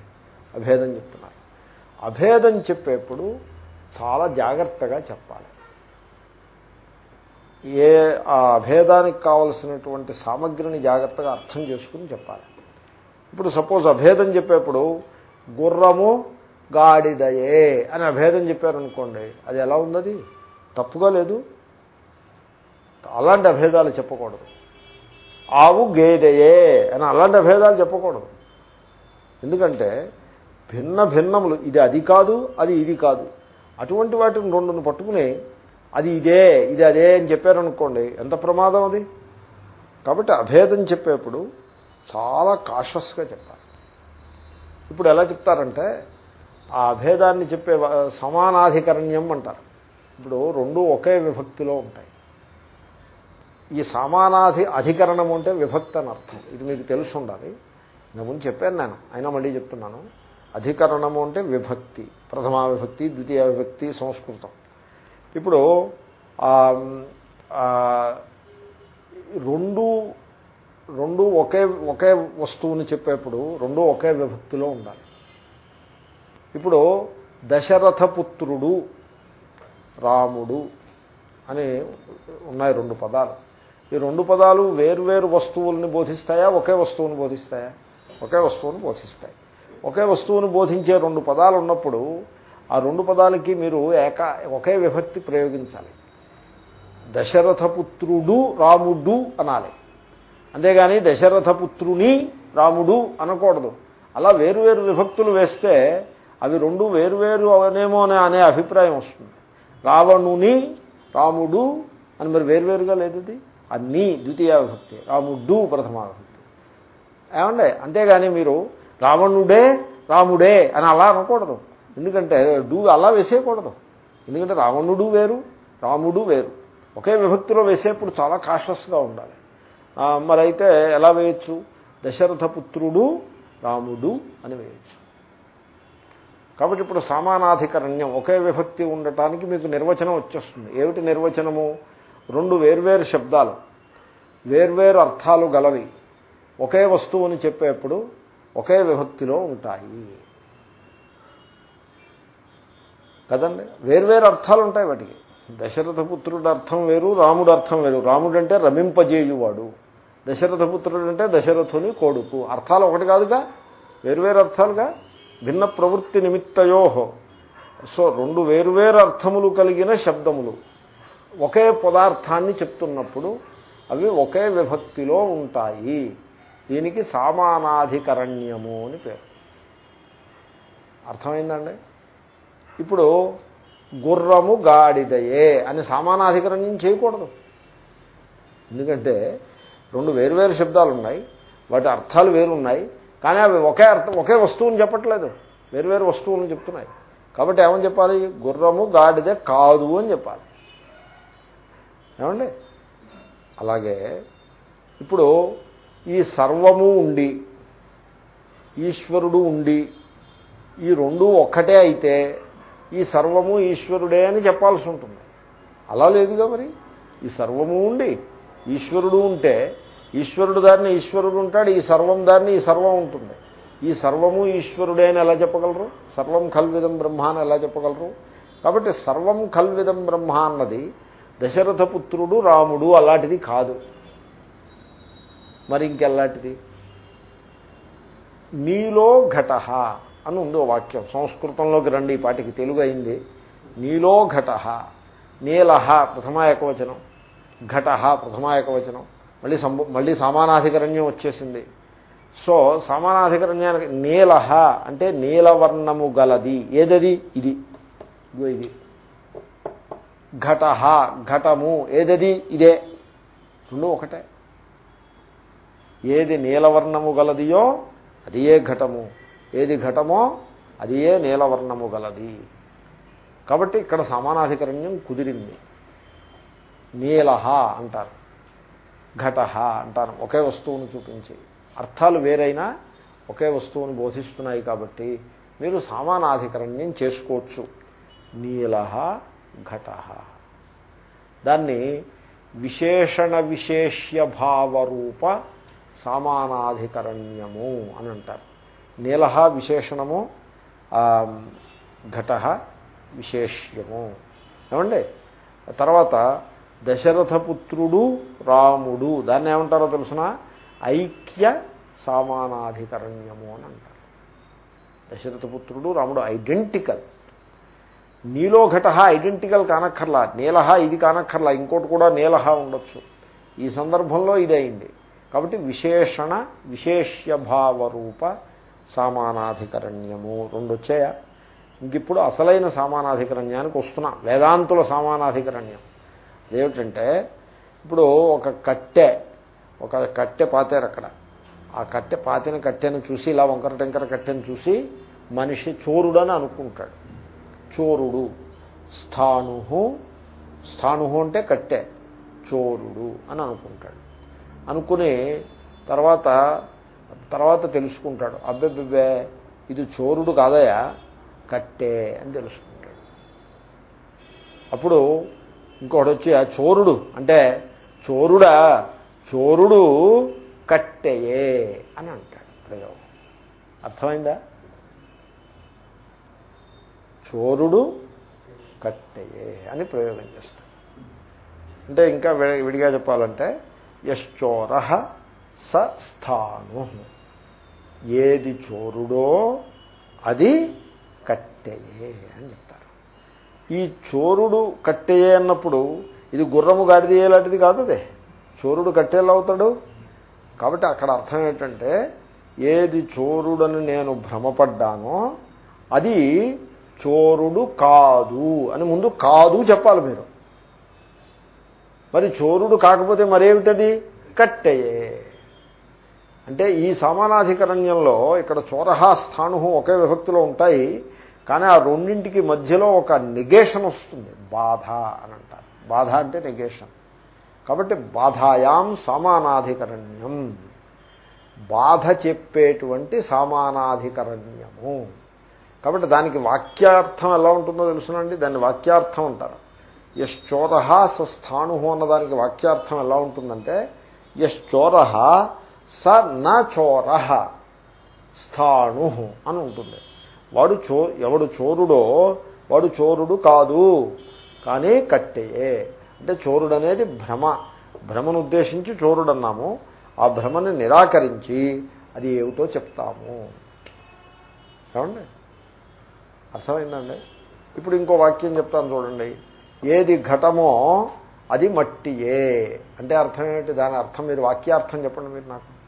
అభేదం చెప్తున్నారు. అభేదం చెప్పేప్పుడు చాలా జాగ్రత్తగా చెప్పాలి. ఏ ఆ అభేదానికి కావలసినటువంటి సామగ్రిని జాగ్రత్తగా అర్థం చేసుకుని చెప్పాలి. ఇప్పుడు సపోజ్ అభేదం చెప్పేప్పుడు గుర్రము గాడిదయే అని అభేదం చెప్పారనుకోండి అది ఎలా ఉందది? తప్పుగా లేదు. అలాంటి అభేదాలు చెప్పకూడదు. ఆవు గేదెయే అని అలాంటి అభేదాలు చెప్పకూడదు. ఎందుకంటే భిన్న భిన్నములు ఇది అది కాదు అది ఇది కాదు. అటువంటి వాటిని రెండును పట్టుకుని అది ఇదే ఇది అదే అని చెప్పారనుకోండి ఎంత ప్రమాదం అది? కాబట్టి అభేదం చెప్పేప్పుడు చాలా కాషస్గా చెప్పాలి. ఇప్పుడు ఎలా చెప్తారంటే ఆ అభేదాన్ని చెప్పే సమానాధికరణ్యం అంటారు. ఇప్పుడు రెండు ఒకే విభక్తిలో ఉంటాయి. ఈ సమానాధి అధికరణం అంటే విభక్తి అని అర్థం ఇది మీకు తెలుసు ఉండాలి. ముందు చెప్పాను నేను. అయినా మళ్ళీ చెప్తున్నాను. అధికరణము అంటే విభక్తి. ప్రథమా విభక్తి ద్వితీయ విభక్తి సంస్కృతం. ఇప్పుడు రెండు రెండు ఒకే ఒకే వస్తువుని చెప్పేప్పుడు రెండు ఒకే విభక్తిలో ఉండాలి. ఇప్పుడు దశరథపుత్రుడు రాముడు అని ఉన్నాయి రెండు పదాలు. ఈ రెండు పదాలు వేర్వేరు వస్తువుల్ని బోధిస్తాయా? ఒకే వస్తువుని బోధిస్తాయా? ఒకే వస్తువుని బోధిస్తాయి. ఒకే వస్తువుని బోధించే రెండు పదాలు ఉన్నప్పుడు ఆ రెండు పదాలకి మీరు ఏక ఒకే విభక్తి ప్రయోగించాలి. దశరథపుత్రుడు రాముడు అనాలి. అంతేగాని దశరథపుత్రుని రాముడు అనకూడదు. అలా వేరువేరు విభక్తులు వేస్తే అవి రెండు వేరువేరు అవనేమో అనే అనే అభిప్రాయం వస్తుంది. రావణుని రాముడు అని మరి వేరువేరుగా లేదు అది అన్నీ ద్వితీయ విభక్తి. రాముడు ప్రథమావిభక్తి ఏమండే? అంతేగాని మీరు రావణుడే రాముడే అని అలా అనకూడదు. ఎందుకంటే డూ అలా వేసేయకూడదు. ఎందుకంటే రావణుడు వేరు రాముడు వేరు. ఒకే విభక్తిలో వేసేప్పుడు చాలా కాషస్గా ఉండాలి. మరి అయితే ఎలా వేయచ్చు? దశరథపుత్రుడు రాముడు అని వేయచ్చు. కాబట్టి ఇప్పుడు సమానాధికరణ్యం ఒకే విభక్తి ఉండటానికి మీకు నిర్వచనం వచ్చేస్తుంది. ఏమిటి నిర్వచనము? రెండు వేర్వేరు శబ్దాలు. వేర్వేరు అర్థాలు గలవి. ఒకే వస్తువుని చెప్పేప్పుడు ఒకే విభక్తిలో ఉంటాయి. కదండి? వేర్వేరు అర్థాలు ఉంటాయి వాటికి. దశరథపుత్రుడు అర్థం వేరు రాముడు అర్థం వేరు. రాముడు అంటే రమింపజేయువాడు. దశరథపుత్రుడు అంటే దశరథుని కొడుకు. అర్థాలు ఒకటి కాదుగా? వేరువేరు అర్థాలుగా? భిన్న ప్రవృత్తి నిమిత్తయోహో సో రెండు వేరువేరు అర్థములు కలిగిన శబ్దములు. ఒకే పదార్థాన్ని చెప్తున్నప్పుడు అవి ఒకే విభక్తిలో ఉంటాయి. దీనికి సామానాధికరణ్యము అని పేరు. అర్థమైందండి? ఇప్పుడు గుర్రము గాడిదయే అని సామానాధికరణ్యం చేయకూడదు. ఎందుకంటే రెండు వేరువేరు శబ్దాలు ఉన్నాయి వాటి అర్థాలు వేరున్నాయి కానీ అవి ఒకే అర్థం ఒకే వస్తువుని చెప్పట్లేదు. వేరువేరు వస్తువులను చెప్తున్నాయి. కాబట్టి ఏమని చెప్పాలి? గుర్రము గాడిద కాదు అని చెప్పాలి. ఏమండి? అలాగే ఇప్పుడు ఈ సర్వము ఉండి ఈశ్వరుడు ఉండి ఈ రెండు ఒక్కటే అయితే ఈ సర్వము ఈశ్వరుడే అని చెప్పాల్సి ఉంటుంది. అలా లేదుగా మరి? ఈ సర్వము ఉండి ఈశ్వరుడు ఉంటే ఈశ్వరుడు దారిని ఈశ్వరుడు ఉంటాడు ఈ సర్వం దారిని ఈ సర్వం ఉంటుంది. ఈ సర్వము ఈశ్వరుడే అని ఎలా చెప్పగలరు? సర్వం కల్విదం బ్రహ్మ అని ఎలా చెప్పగలరు? కాబట్టి సర్వం కల్విదం బ్రహ్మ అన్నది దశరథపుత్రుడు రాముడు అలాంటిది కాదు. మరి ఇంకెలాంటిది? నీలో ఘట అని ఉంది ఓ వాక్యం. సంస్కృతంలోకి రండి ఈ పాటికి తెలుగు అయింది నీలో ఘట నీలహ ప్రథమా ఏకవచనం ఘట ప్రథమా ఏకవచనం మళ్ళీ సంభ మళ్ళీ సమానాధికరణ్యం వచ్చేసింది. సో సమానాధికరణ్యానికి నీలహ అంటే నీలవర్ణము గలది. ఏదది? ఇది. ఇది. ఘట ఘటము ఏదది? ఇదే. రెండు ఒకటే. ఏది నీలవర్ణము గలదియో అది ఏ ఘటము. ఏది ఘటమో అది ఏ నీలవర్ణము గలది. కాబట్టి ఇక్కడ సమానాధికరణ్యం కుదిరింది. నీలహ అంటారు. ఘట అంటారు. ఒకే వస్తువును చూపించి. అర్థాలు వేరైనా ఒకే వస్తువును బోధిస్తున్నాయి కాబట్టి మీరు సమానాధికరణ్యం చేసుకోవచ్చు. నీల ఘట. దాన్ని విశేషణ విశేష్య భావరూప సామానాధికరణ్యము అని అంటారు. నీల విశేషణము ఘట విశేష్యము. ఏమండి? తర్వాత దశరథపుత్రుడు రాముడు దాన్ని ఏమంటారో తెలుసిన? ఐక్య సామానాధికరణ్యము అని అంటారు. దశరథపుత్రుడు రాముడు ఐడెంటికల్ నీలో ఘట ఐడెంటికల్ కానక్కర్లా నీలహ ఇది కానక్కర్లా ఇంకోటి కూడా నీలహ ఉండొచ్చు. ఈ సందర్భంలో ఇదైంది కాబట్టి విశేషణ విశేష్యభావరూప సామానాధికరణ్యము. రెండు వచ్చాయా ఇంకిప్పుడు అసలైన సామానాధికరణ్యానికి వస్తున్నా. వేదాంతుల సామానాధికరణ్యం. అదేమిటంటే ఇప్పుడు ఒక కట్టె ఒక కట్టె పాతారు అక్కడ. ఆ కట్టె పాతిన కట్టెను చూసి ఇలా వంకర టెంకర కట్టెను చూసి మనిషి చోరుడని అనుకుంటాడు. చోరుడు. స్థాను స్థాను అంటే కట్టె చోరుడు అని అనుకుంటాడు. అనుకుని తర్వాత తర్వాత తెలుసుకుంటాడు. అబ్బెబ్బెబ్బే ఇది చోరుడు కాదయా? కట్టే అని తెలుసుకుంటాడు. అప్పుడు ఇంకొకటి వచ్చి ఆ చోరుడు అంటే చోరుడా చోరుడు కట్టెయే అని అంటాడు ప్రయోగం. అర్థమైందా? చోరుడు కట్టెయే అని ప్రయోగం చేస్తాడు. అంటే ఇంకా విడిగా చెప్పాలంటే యశ్చోర స స్థాను. ఏది చోరుడో అది కట్టెయే అని చెప్తారు. ఈ చోరుడు కట్టెయే అన్నప్పుడు ఇది గుర్రము గాడిది లాంటిది కాదు అదే. చోరుడు కట్టేలా అవుతాడు? కాబట్టి అక్కడ అర్థం ఏంటంటే ఏది చోరుడని నేను భ్రమపడ్డానో అది చోరుడు కాదు అని ముందు కాదు చెప్పాలి మీరు. మరి చోరుడు కాకపోతే మరేమిటది? కట్టయే. అంటే ఈ సమానాధికరణ్యంలో ఇక్కడ చోరహా స్థాణు ఒకే విభక్తిలో ఉంటాయి కానీ ఆ రెండింటికి మధ్యలో ఒక నెగేషన్ వస్తుంది. బాధ అని అంటారు. బాధ అంటే నెగేషన్. కాబట్టి బాధాయాం సమానాధికరణ్యం. బాధ చెప్పేటువంటి సమానాధికరణ్యము. కాబట్టి దానికి వాక్యార్థం ఎలా ఉంటుందో తెలుసునండి. దాన్ని వాక్యార్థం అంటారు. యశ్చోర సస్థాణు అన్నదానికి వాక్యార్థం ఎలా ఉంటుందంటే యశ్చోర స నా చోర స్థాణు అని ఉంటుంది. వాడు చో ఎవడు చోరుడో వాడు చోరుడు కాదు. కానీ కట్టేయే. అంటే చోరుడు అనేది భ్రమ. భ్రమను ఉద్దేశించి చోరుడు అన్నాము ఆ భ్రమని నిరాకరించి అది ఏమిటో చెప్తాము. ఏమండి? అర్థమైందండి? ఇప్పుడు ఇంకో వాక్యం చెప్తాను చూడండి. ఏది ఘటమో అది మట్టియే. అంటే అర్థం ఏమిటి దాని అర్థం మీరు వాక్యార్థం చెప్పండి మీరు నాకు.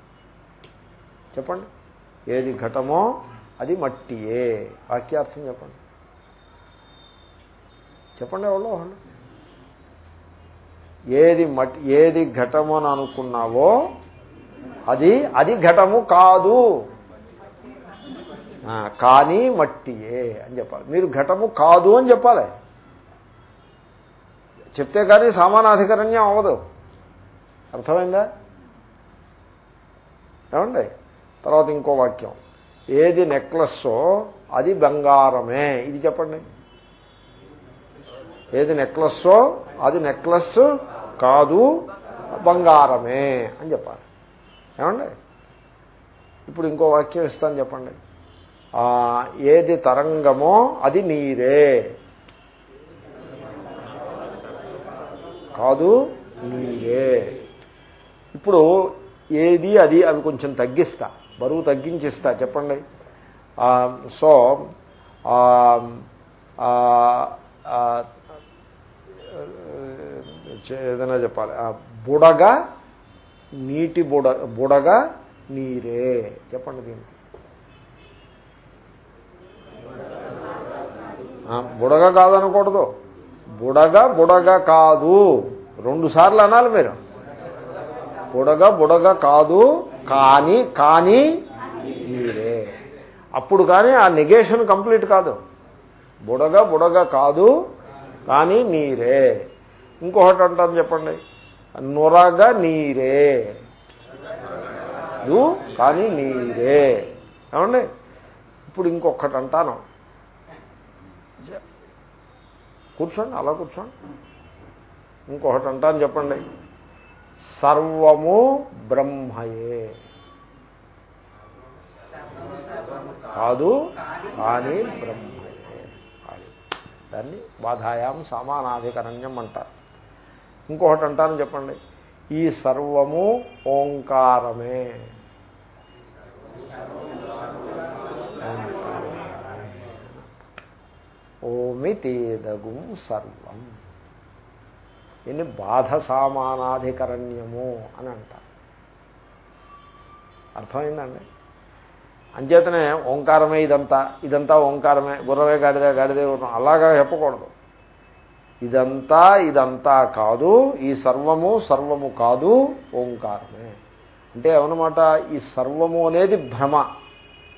చెప్పండి. ఏది ఘటమో అది మట్టియే. వాక్యార్థం చెప్పండి. చెప్పండి ఎవరో వాళ్ళు ఏది మట్టి ఏది ఘటము అని అనుకున్నావో అది అది ఘటము కాదు. కానీ మట్టియే అని చెప్పాలి. మీరు ఘటము కాదు అని చెప్పాలి. చెప్తే కానీ సామానాధికరణ్యం అవ్వదు. అర్థమైందా? ఏమండి? తర్వాత ఇంకో వాక్యం. ఏది నెక్లెస్సో అది బంగారమే. ఇది చెప్పండి. ఏది నెక్లెస్సో అది నెక్లెస్ కాదు బంగారమే అని చెప్పాలి. ఏమండి? ఇప్పుడు ఇంకో వాక్యం ఇస్తాను చెప్పండి. ఏది తరంగమో అది నీరే. కాదు నీరే. ఇప్పుడు ఏది అది అవి కొంచెం తగ్గిస్తా. బరువు తగ్గించిస్తా చెప్పండి. సో ఏదైనా చెప్పాలి. బుడగ నీటి బుడ బుడగ నీరే. చెప్పండి దీనికి. బుడగ కాదనకూడదు. బుడగ బుడగ కాదు. రెండు సార్లు అనాలి మీరు. బుడగ బుడగ కాదు కానీ కానీ నీరే అప్పుడు కానీ ఆ నెగేషన్ కంప్లీట్ కాదు. బుడగ బుడగ కాదు కానీ నీరే ఇంకొకటి అంటాను చెప్పండి. నొరగ నీరే. కానీ నీరే ఏమండి? ఇప్పుడు ఇంకొకటి అంటాను కూర్చోండి అలా కూర్చోండి. ఇంకొకటి అంటాను చెప్పండి. సర్వము బ్రహ్మయే. కాదు కానీ బ్రహ్మయే. కాదు దాన్ని బాధాయాం సమానాధికరణ్యం అంటారు. ఇంకొకటి అంటాను చెప్పండి. ఈ సర్వము ఓంకారమే. ఓమితేదగుం సర్వం. ఎన్ని బాధ సామానాధికరణ్యము అని అంటారు. అర్థమైందండి? అంచేతనే ఓంకారమే ఇదంతా. ఇదంతా ఓంకారమే. గుర్రవే గాడిదే గాడిదే అలాగా చెప్పకూడదు. ఇదంతా ఇదంతా కాదు. ఈ సర్వము సర్వము కాదు ఓంకారమే. అంటే ఏమన్నమాట? ఈ సర్వము అనేది భ్రమ.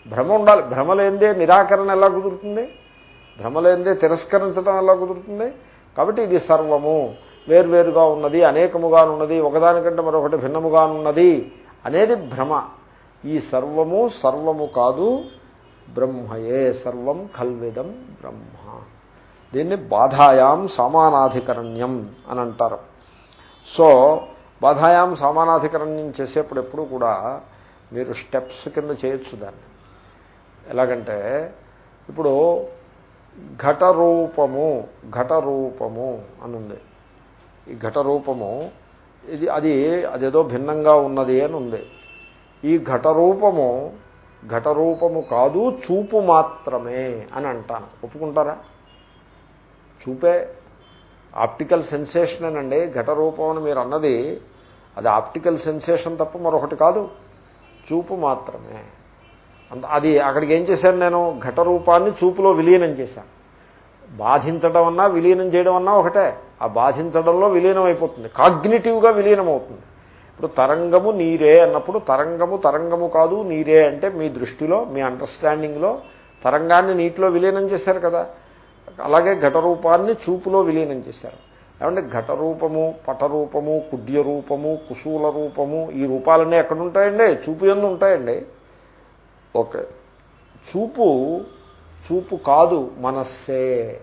భ్రమ ఉండాలి. భ్రమ లేనిదే నిరాకరణ ఎలా కుదురుతుంది? భ్రమ లేనిదే తిరస్కరించడం ఎలా కుదురుతుంది. కాబట్టి ఇది సర్వము. వేర్వేరుగా ఉన్నది అనేకముగా ఉన్నది ఒకదానికంటే మరొకటి భిన్నముగా ఉన్నది అనేది భ్రమ. ఈ సర్వము సర్వము కాదు బ్రహ్మయే సర్వం కల్విదం బ్రహ్మ. దీన్ని బాధాయాం సమానాధికరణ్యం అని అంటారు. సో బాధాయాం సమానాధికరణ్యం చేసేప్పుడు ఎప్పుడు కూడా మీరు స్టెప్స్ కింద చేయొచ్చు దాన్ని. ఎలాగంటే ఇప్పుడు ఘటరూపము ఘటరూపము అని ఉంది ఈ ఘటరూపము ఇది అది అదేదో భిన్నంగా ఉన్నది అని ఉంది ఈ ఘటరూపము ఘటరూపము కాదు చూపు మాత్రమే అని అంటాను. ఒప్పుకుంటారా? చూపే ఆప్టికల్ సెన్సేషన్ అండి ఘటరూపం అని మీరు అన్నది అది ఆప్టికల్ సెన్సేషన్ తప్ప మరొకటి కాదు. చూపు మాత్రమే. అది అక్కడికి ఏం చేశాను నేను? ఘటరూపాన్ని చూపులో విలీనం చేశాను. బాధించడం అన్నా విలీనం చేయడం అన్నా ఒకటే. ఆ బాధించడంలో విలీనం అయిపోతుంది. కాగ్నిటివ్గా విలీనం అవుతుంది. ఇప్పుడు తరంగము నీరే అన్నప్పుడు తరంగము తరంగము కాదు నీరే అంటే మీ దృష్టిలో మీ అండర్స్టాండింగ్లో తరంగాన్ని నీటిలో విలీనం చేశారు కదా. అలాగే ఘటరూపాన్ని చూపులో విలీనం చేశారు. ఏమంటే ఘటరూపము పటరూపము కుడ్య రూపము కుశూల రూపము ఈ రూపాలన్నీ ఎక్కడుంటాయండి? చూపు ఎందు ఉంటాయండి. ఓకే. చూపు చూపు కాదు మనస్సే.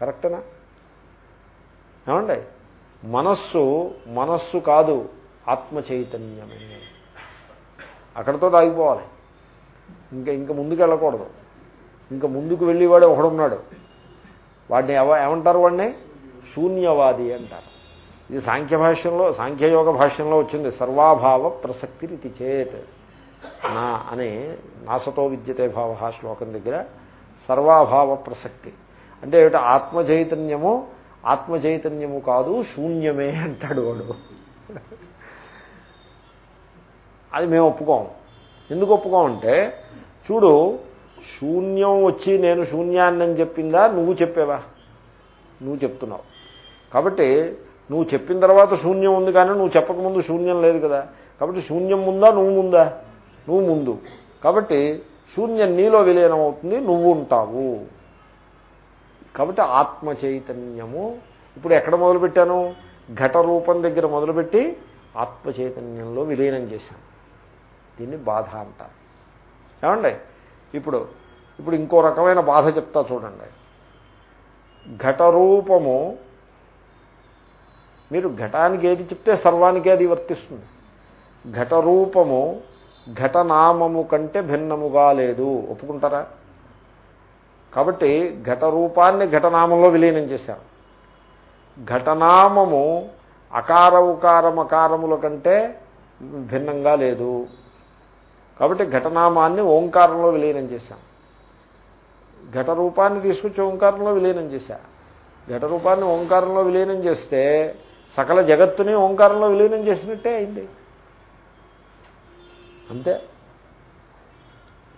కరెక్టేనా? ఏమండి? మనస్సు మనస్సు కాదు ఆత్మ చైతన్యమే అక్కడితో ఆగిపోవాలి ఇంకా ఇంకా ముందుకు వెళ్ళకూడదు. ఇంకా ముందుకు వెళ్ళేవాడు ఒకడున్నాడు. వాడిని ఎవ ఏమంటారు వాడిని? శూన్యవాది అంటారు. ఇది సాంఖ్య భాష్యంలో సాంఖ్యయోగ భాష్యంలో వచ్చింది. సర్వాభావ ప్రసక్తి రీతి చేత్. నా అని నాసతో విద్యతే భావ శ్లోకం దగ్గర సర్వాభావ ప్రసక్తి. అంటే ఏమిటి? ఆత్మచైతన్యము ఆత్మచైతన్యము కాదు శూన్యమే అంటాడు వాడు. అది మేము ఒప్పుకోం. ఎందుకు ఒప్పుకోమంటే చూడు శూన్యం వచ్చి నేను శూన్యాన్ని అని చెప్పిందా? నువ్వు చెప్పేవా? నువ్వు చెప్తున్నావు. కాబట్టి నువ్వు చెప్పిన తర్వాత శూన్యం ఉంది కానీ నువ్వు చెప్పకముందు శూన్యం లేదు కదా. కాబట్టి శూన్యం ముందా నువ్వు ముందా నువ్వు ముందు. కాబట్టి శూన్యం నీలో విలీనం అవుతుంది నువ్వు ఉంటావు. కాబట్టి ఆత్మ చైతన్యము ఇప్పుడు ఎక్కడ మొదలుపెట్టాను? ఘట రూపం దగ్గర మొదలుపెట్టి ఆత్మ చైతన్యంలో విలీనం చేశాను. దీన్ని బాధ అంటారు ఏమండి? ఇప్పుడు ఇప్పుడు ఇంకో రకమైన బాధ చెప్తా చూడండి. ఘట రూపము మీరు ఘటానికి ఏది చెప్తే సర్వానికి అది వర్తిస్తుంది. ఘట రూపము ఘటనామము కంటే భిన్నముగా లేదు. ఒప్పుకుంటారా? కాబట్టి ఘట రూపాన్ని ఘటనామంలో విలీనం చేశారు. ఘటనామము అకార ఉకారమకారముల కంటే భిన్నంగా లేదు. కాబట్టి ఘటనామాన్ని ఓంకారంలో విలీనం చేశాం ఘట రూపాన్ని తీసుకొచ్చి ఓంకారంలో విలీనం చేశా ఘట రూపాన్ని ఓంకారంలో విలీనం చేస్తే సకల జగత్తుని ఓంకారంలో విలీనం చేసినట్టే అయింది. అంతే.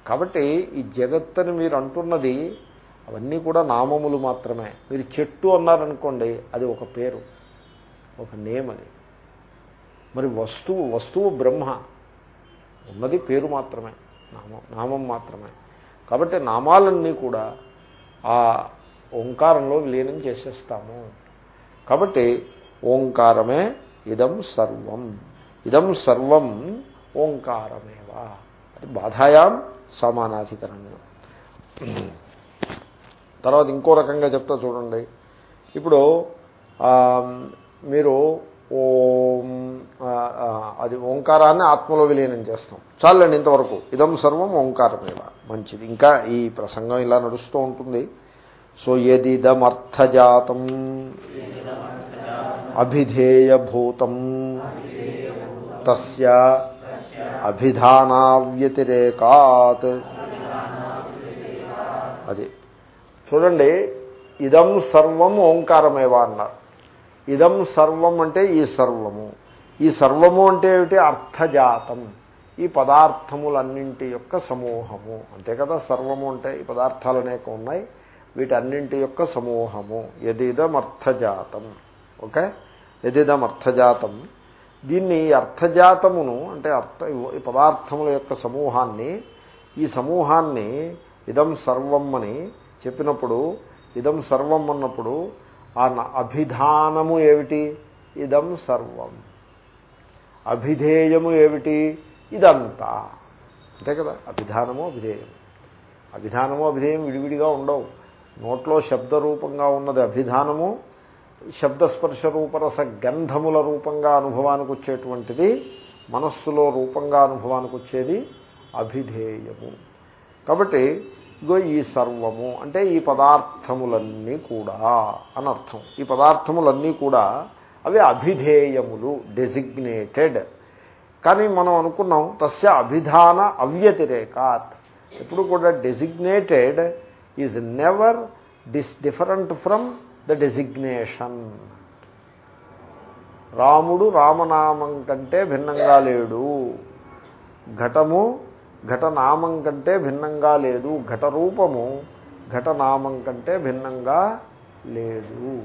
కాబట్టి ఈ జగత్తుని మీరు అంటున్నది అవన్నీ కూడా నామములు మాత్రమే. మీరు చెట్టు అన్నారనుకోండి అది ఒక పేరు ఒక నేమ్ అది. మరి వస్తువు వస్తువు బ్రహ్మ ఉన్నది పేరు మాత్రమే నామం నామం మాత్రమే. కాబట్టి నామాలన్నీ కూడా ఆ ఓంకారంలో విలీనం చేసేస్తాము. కాబట్టి ఓంకారమే ఇదం సర్వం. ఇదం సర్వం ఓంకారమేవా? అది బాధాయాం సమానాధికరణం తర్వాత ఇంకో రకంగా చెప్తా చూడండి. ఇప్పుడు మీరు ఓం అది ఓంకారాన్ని ఆత్మలో విలీనం చేస్తాం. చాలండి ఇంతవరకు. ఇదం సర్వం ఓంకారమేవ. మంచిది. ఇంకా ఈ ప్రసంగం ఇలా నడుస్తూ ఉంటుంది. సో ఎదిదమర్థజాతం అభిధేయభూతం తస్య అభిధానావ్యతిరేకాత్. అది. చూడండి ఇదం సర్వం ఓంకారమేవా అన్నారు. ఇదం సర్వం అంటే ఈ సర్వము. ఈ సర్వము అంటే ఏమిటి? అర్థజాతం. ఈ పదార్థములన్నింటి యొక్క సమూహము. అంతే కదా సర్వము అంటే ఈ పదార్థాలు అనేక ఉన్నాయి. వీటన్నింటి యొక్క సమూహము. ఎదిదం అర్థజాతం ఓకే? ఎదిదం అర్థజాతం దీన్ని అర్థజాతమును అంటే అర్థ ఈ పదార్థముల యొక్క సమూహాన్ని ఈ సమూహాన్ని ఇదం సర్వం అని చెప్పినప్పుడు ఇదం సర్వం అన్నప్పుడు ఆ అభిధానము ఏమిటి? ఇదం సర్వం. అభిధేయము ఏమిటి? ఇదంతా. అంతే కదా? అభిధానము అభిధేయము అభిధానము అభిధేయం విడివిడిగా ఉండవు. నోట్లో శబ్దరూపంగా ఉన్నది అభిధానము శబ్దస్పర్శ రూపరస గంధముల రూపంగా అనుభవానికి వచ్చేటువంటిది మనస్సులో రూపంగా అనుభవానికి వచ్చేది అభిధేయము. కాబట్టి ఇగో ఈ సర్వము అంటే ఈ పదార్థములన్నీ కూడా అనర్థం. ఈ పదార్థములన్నీ కూడా అవి అభిధేయములు డెసిగ్నేటెడ్ కానీ మనం అనుకున్నాం తస్య అభిధాన అవ్యతిరేకాత్. ఎప్పుడు కూడా designated is never dis different from the designation రాముడు రామనామం కంటే భిన్నంగా లేడు. ఘటము ఘటనామం కంటే భిన్నంగా లేదు. ఘట రూపము ఘటనామం కంటే భిన్నంగా లేదు.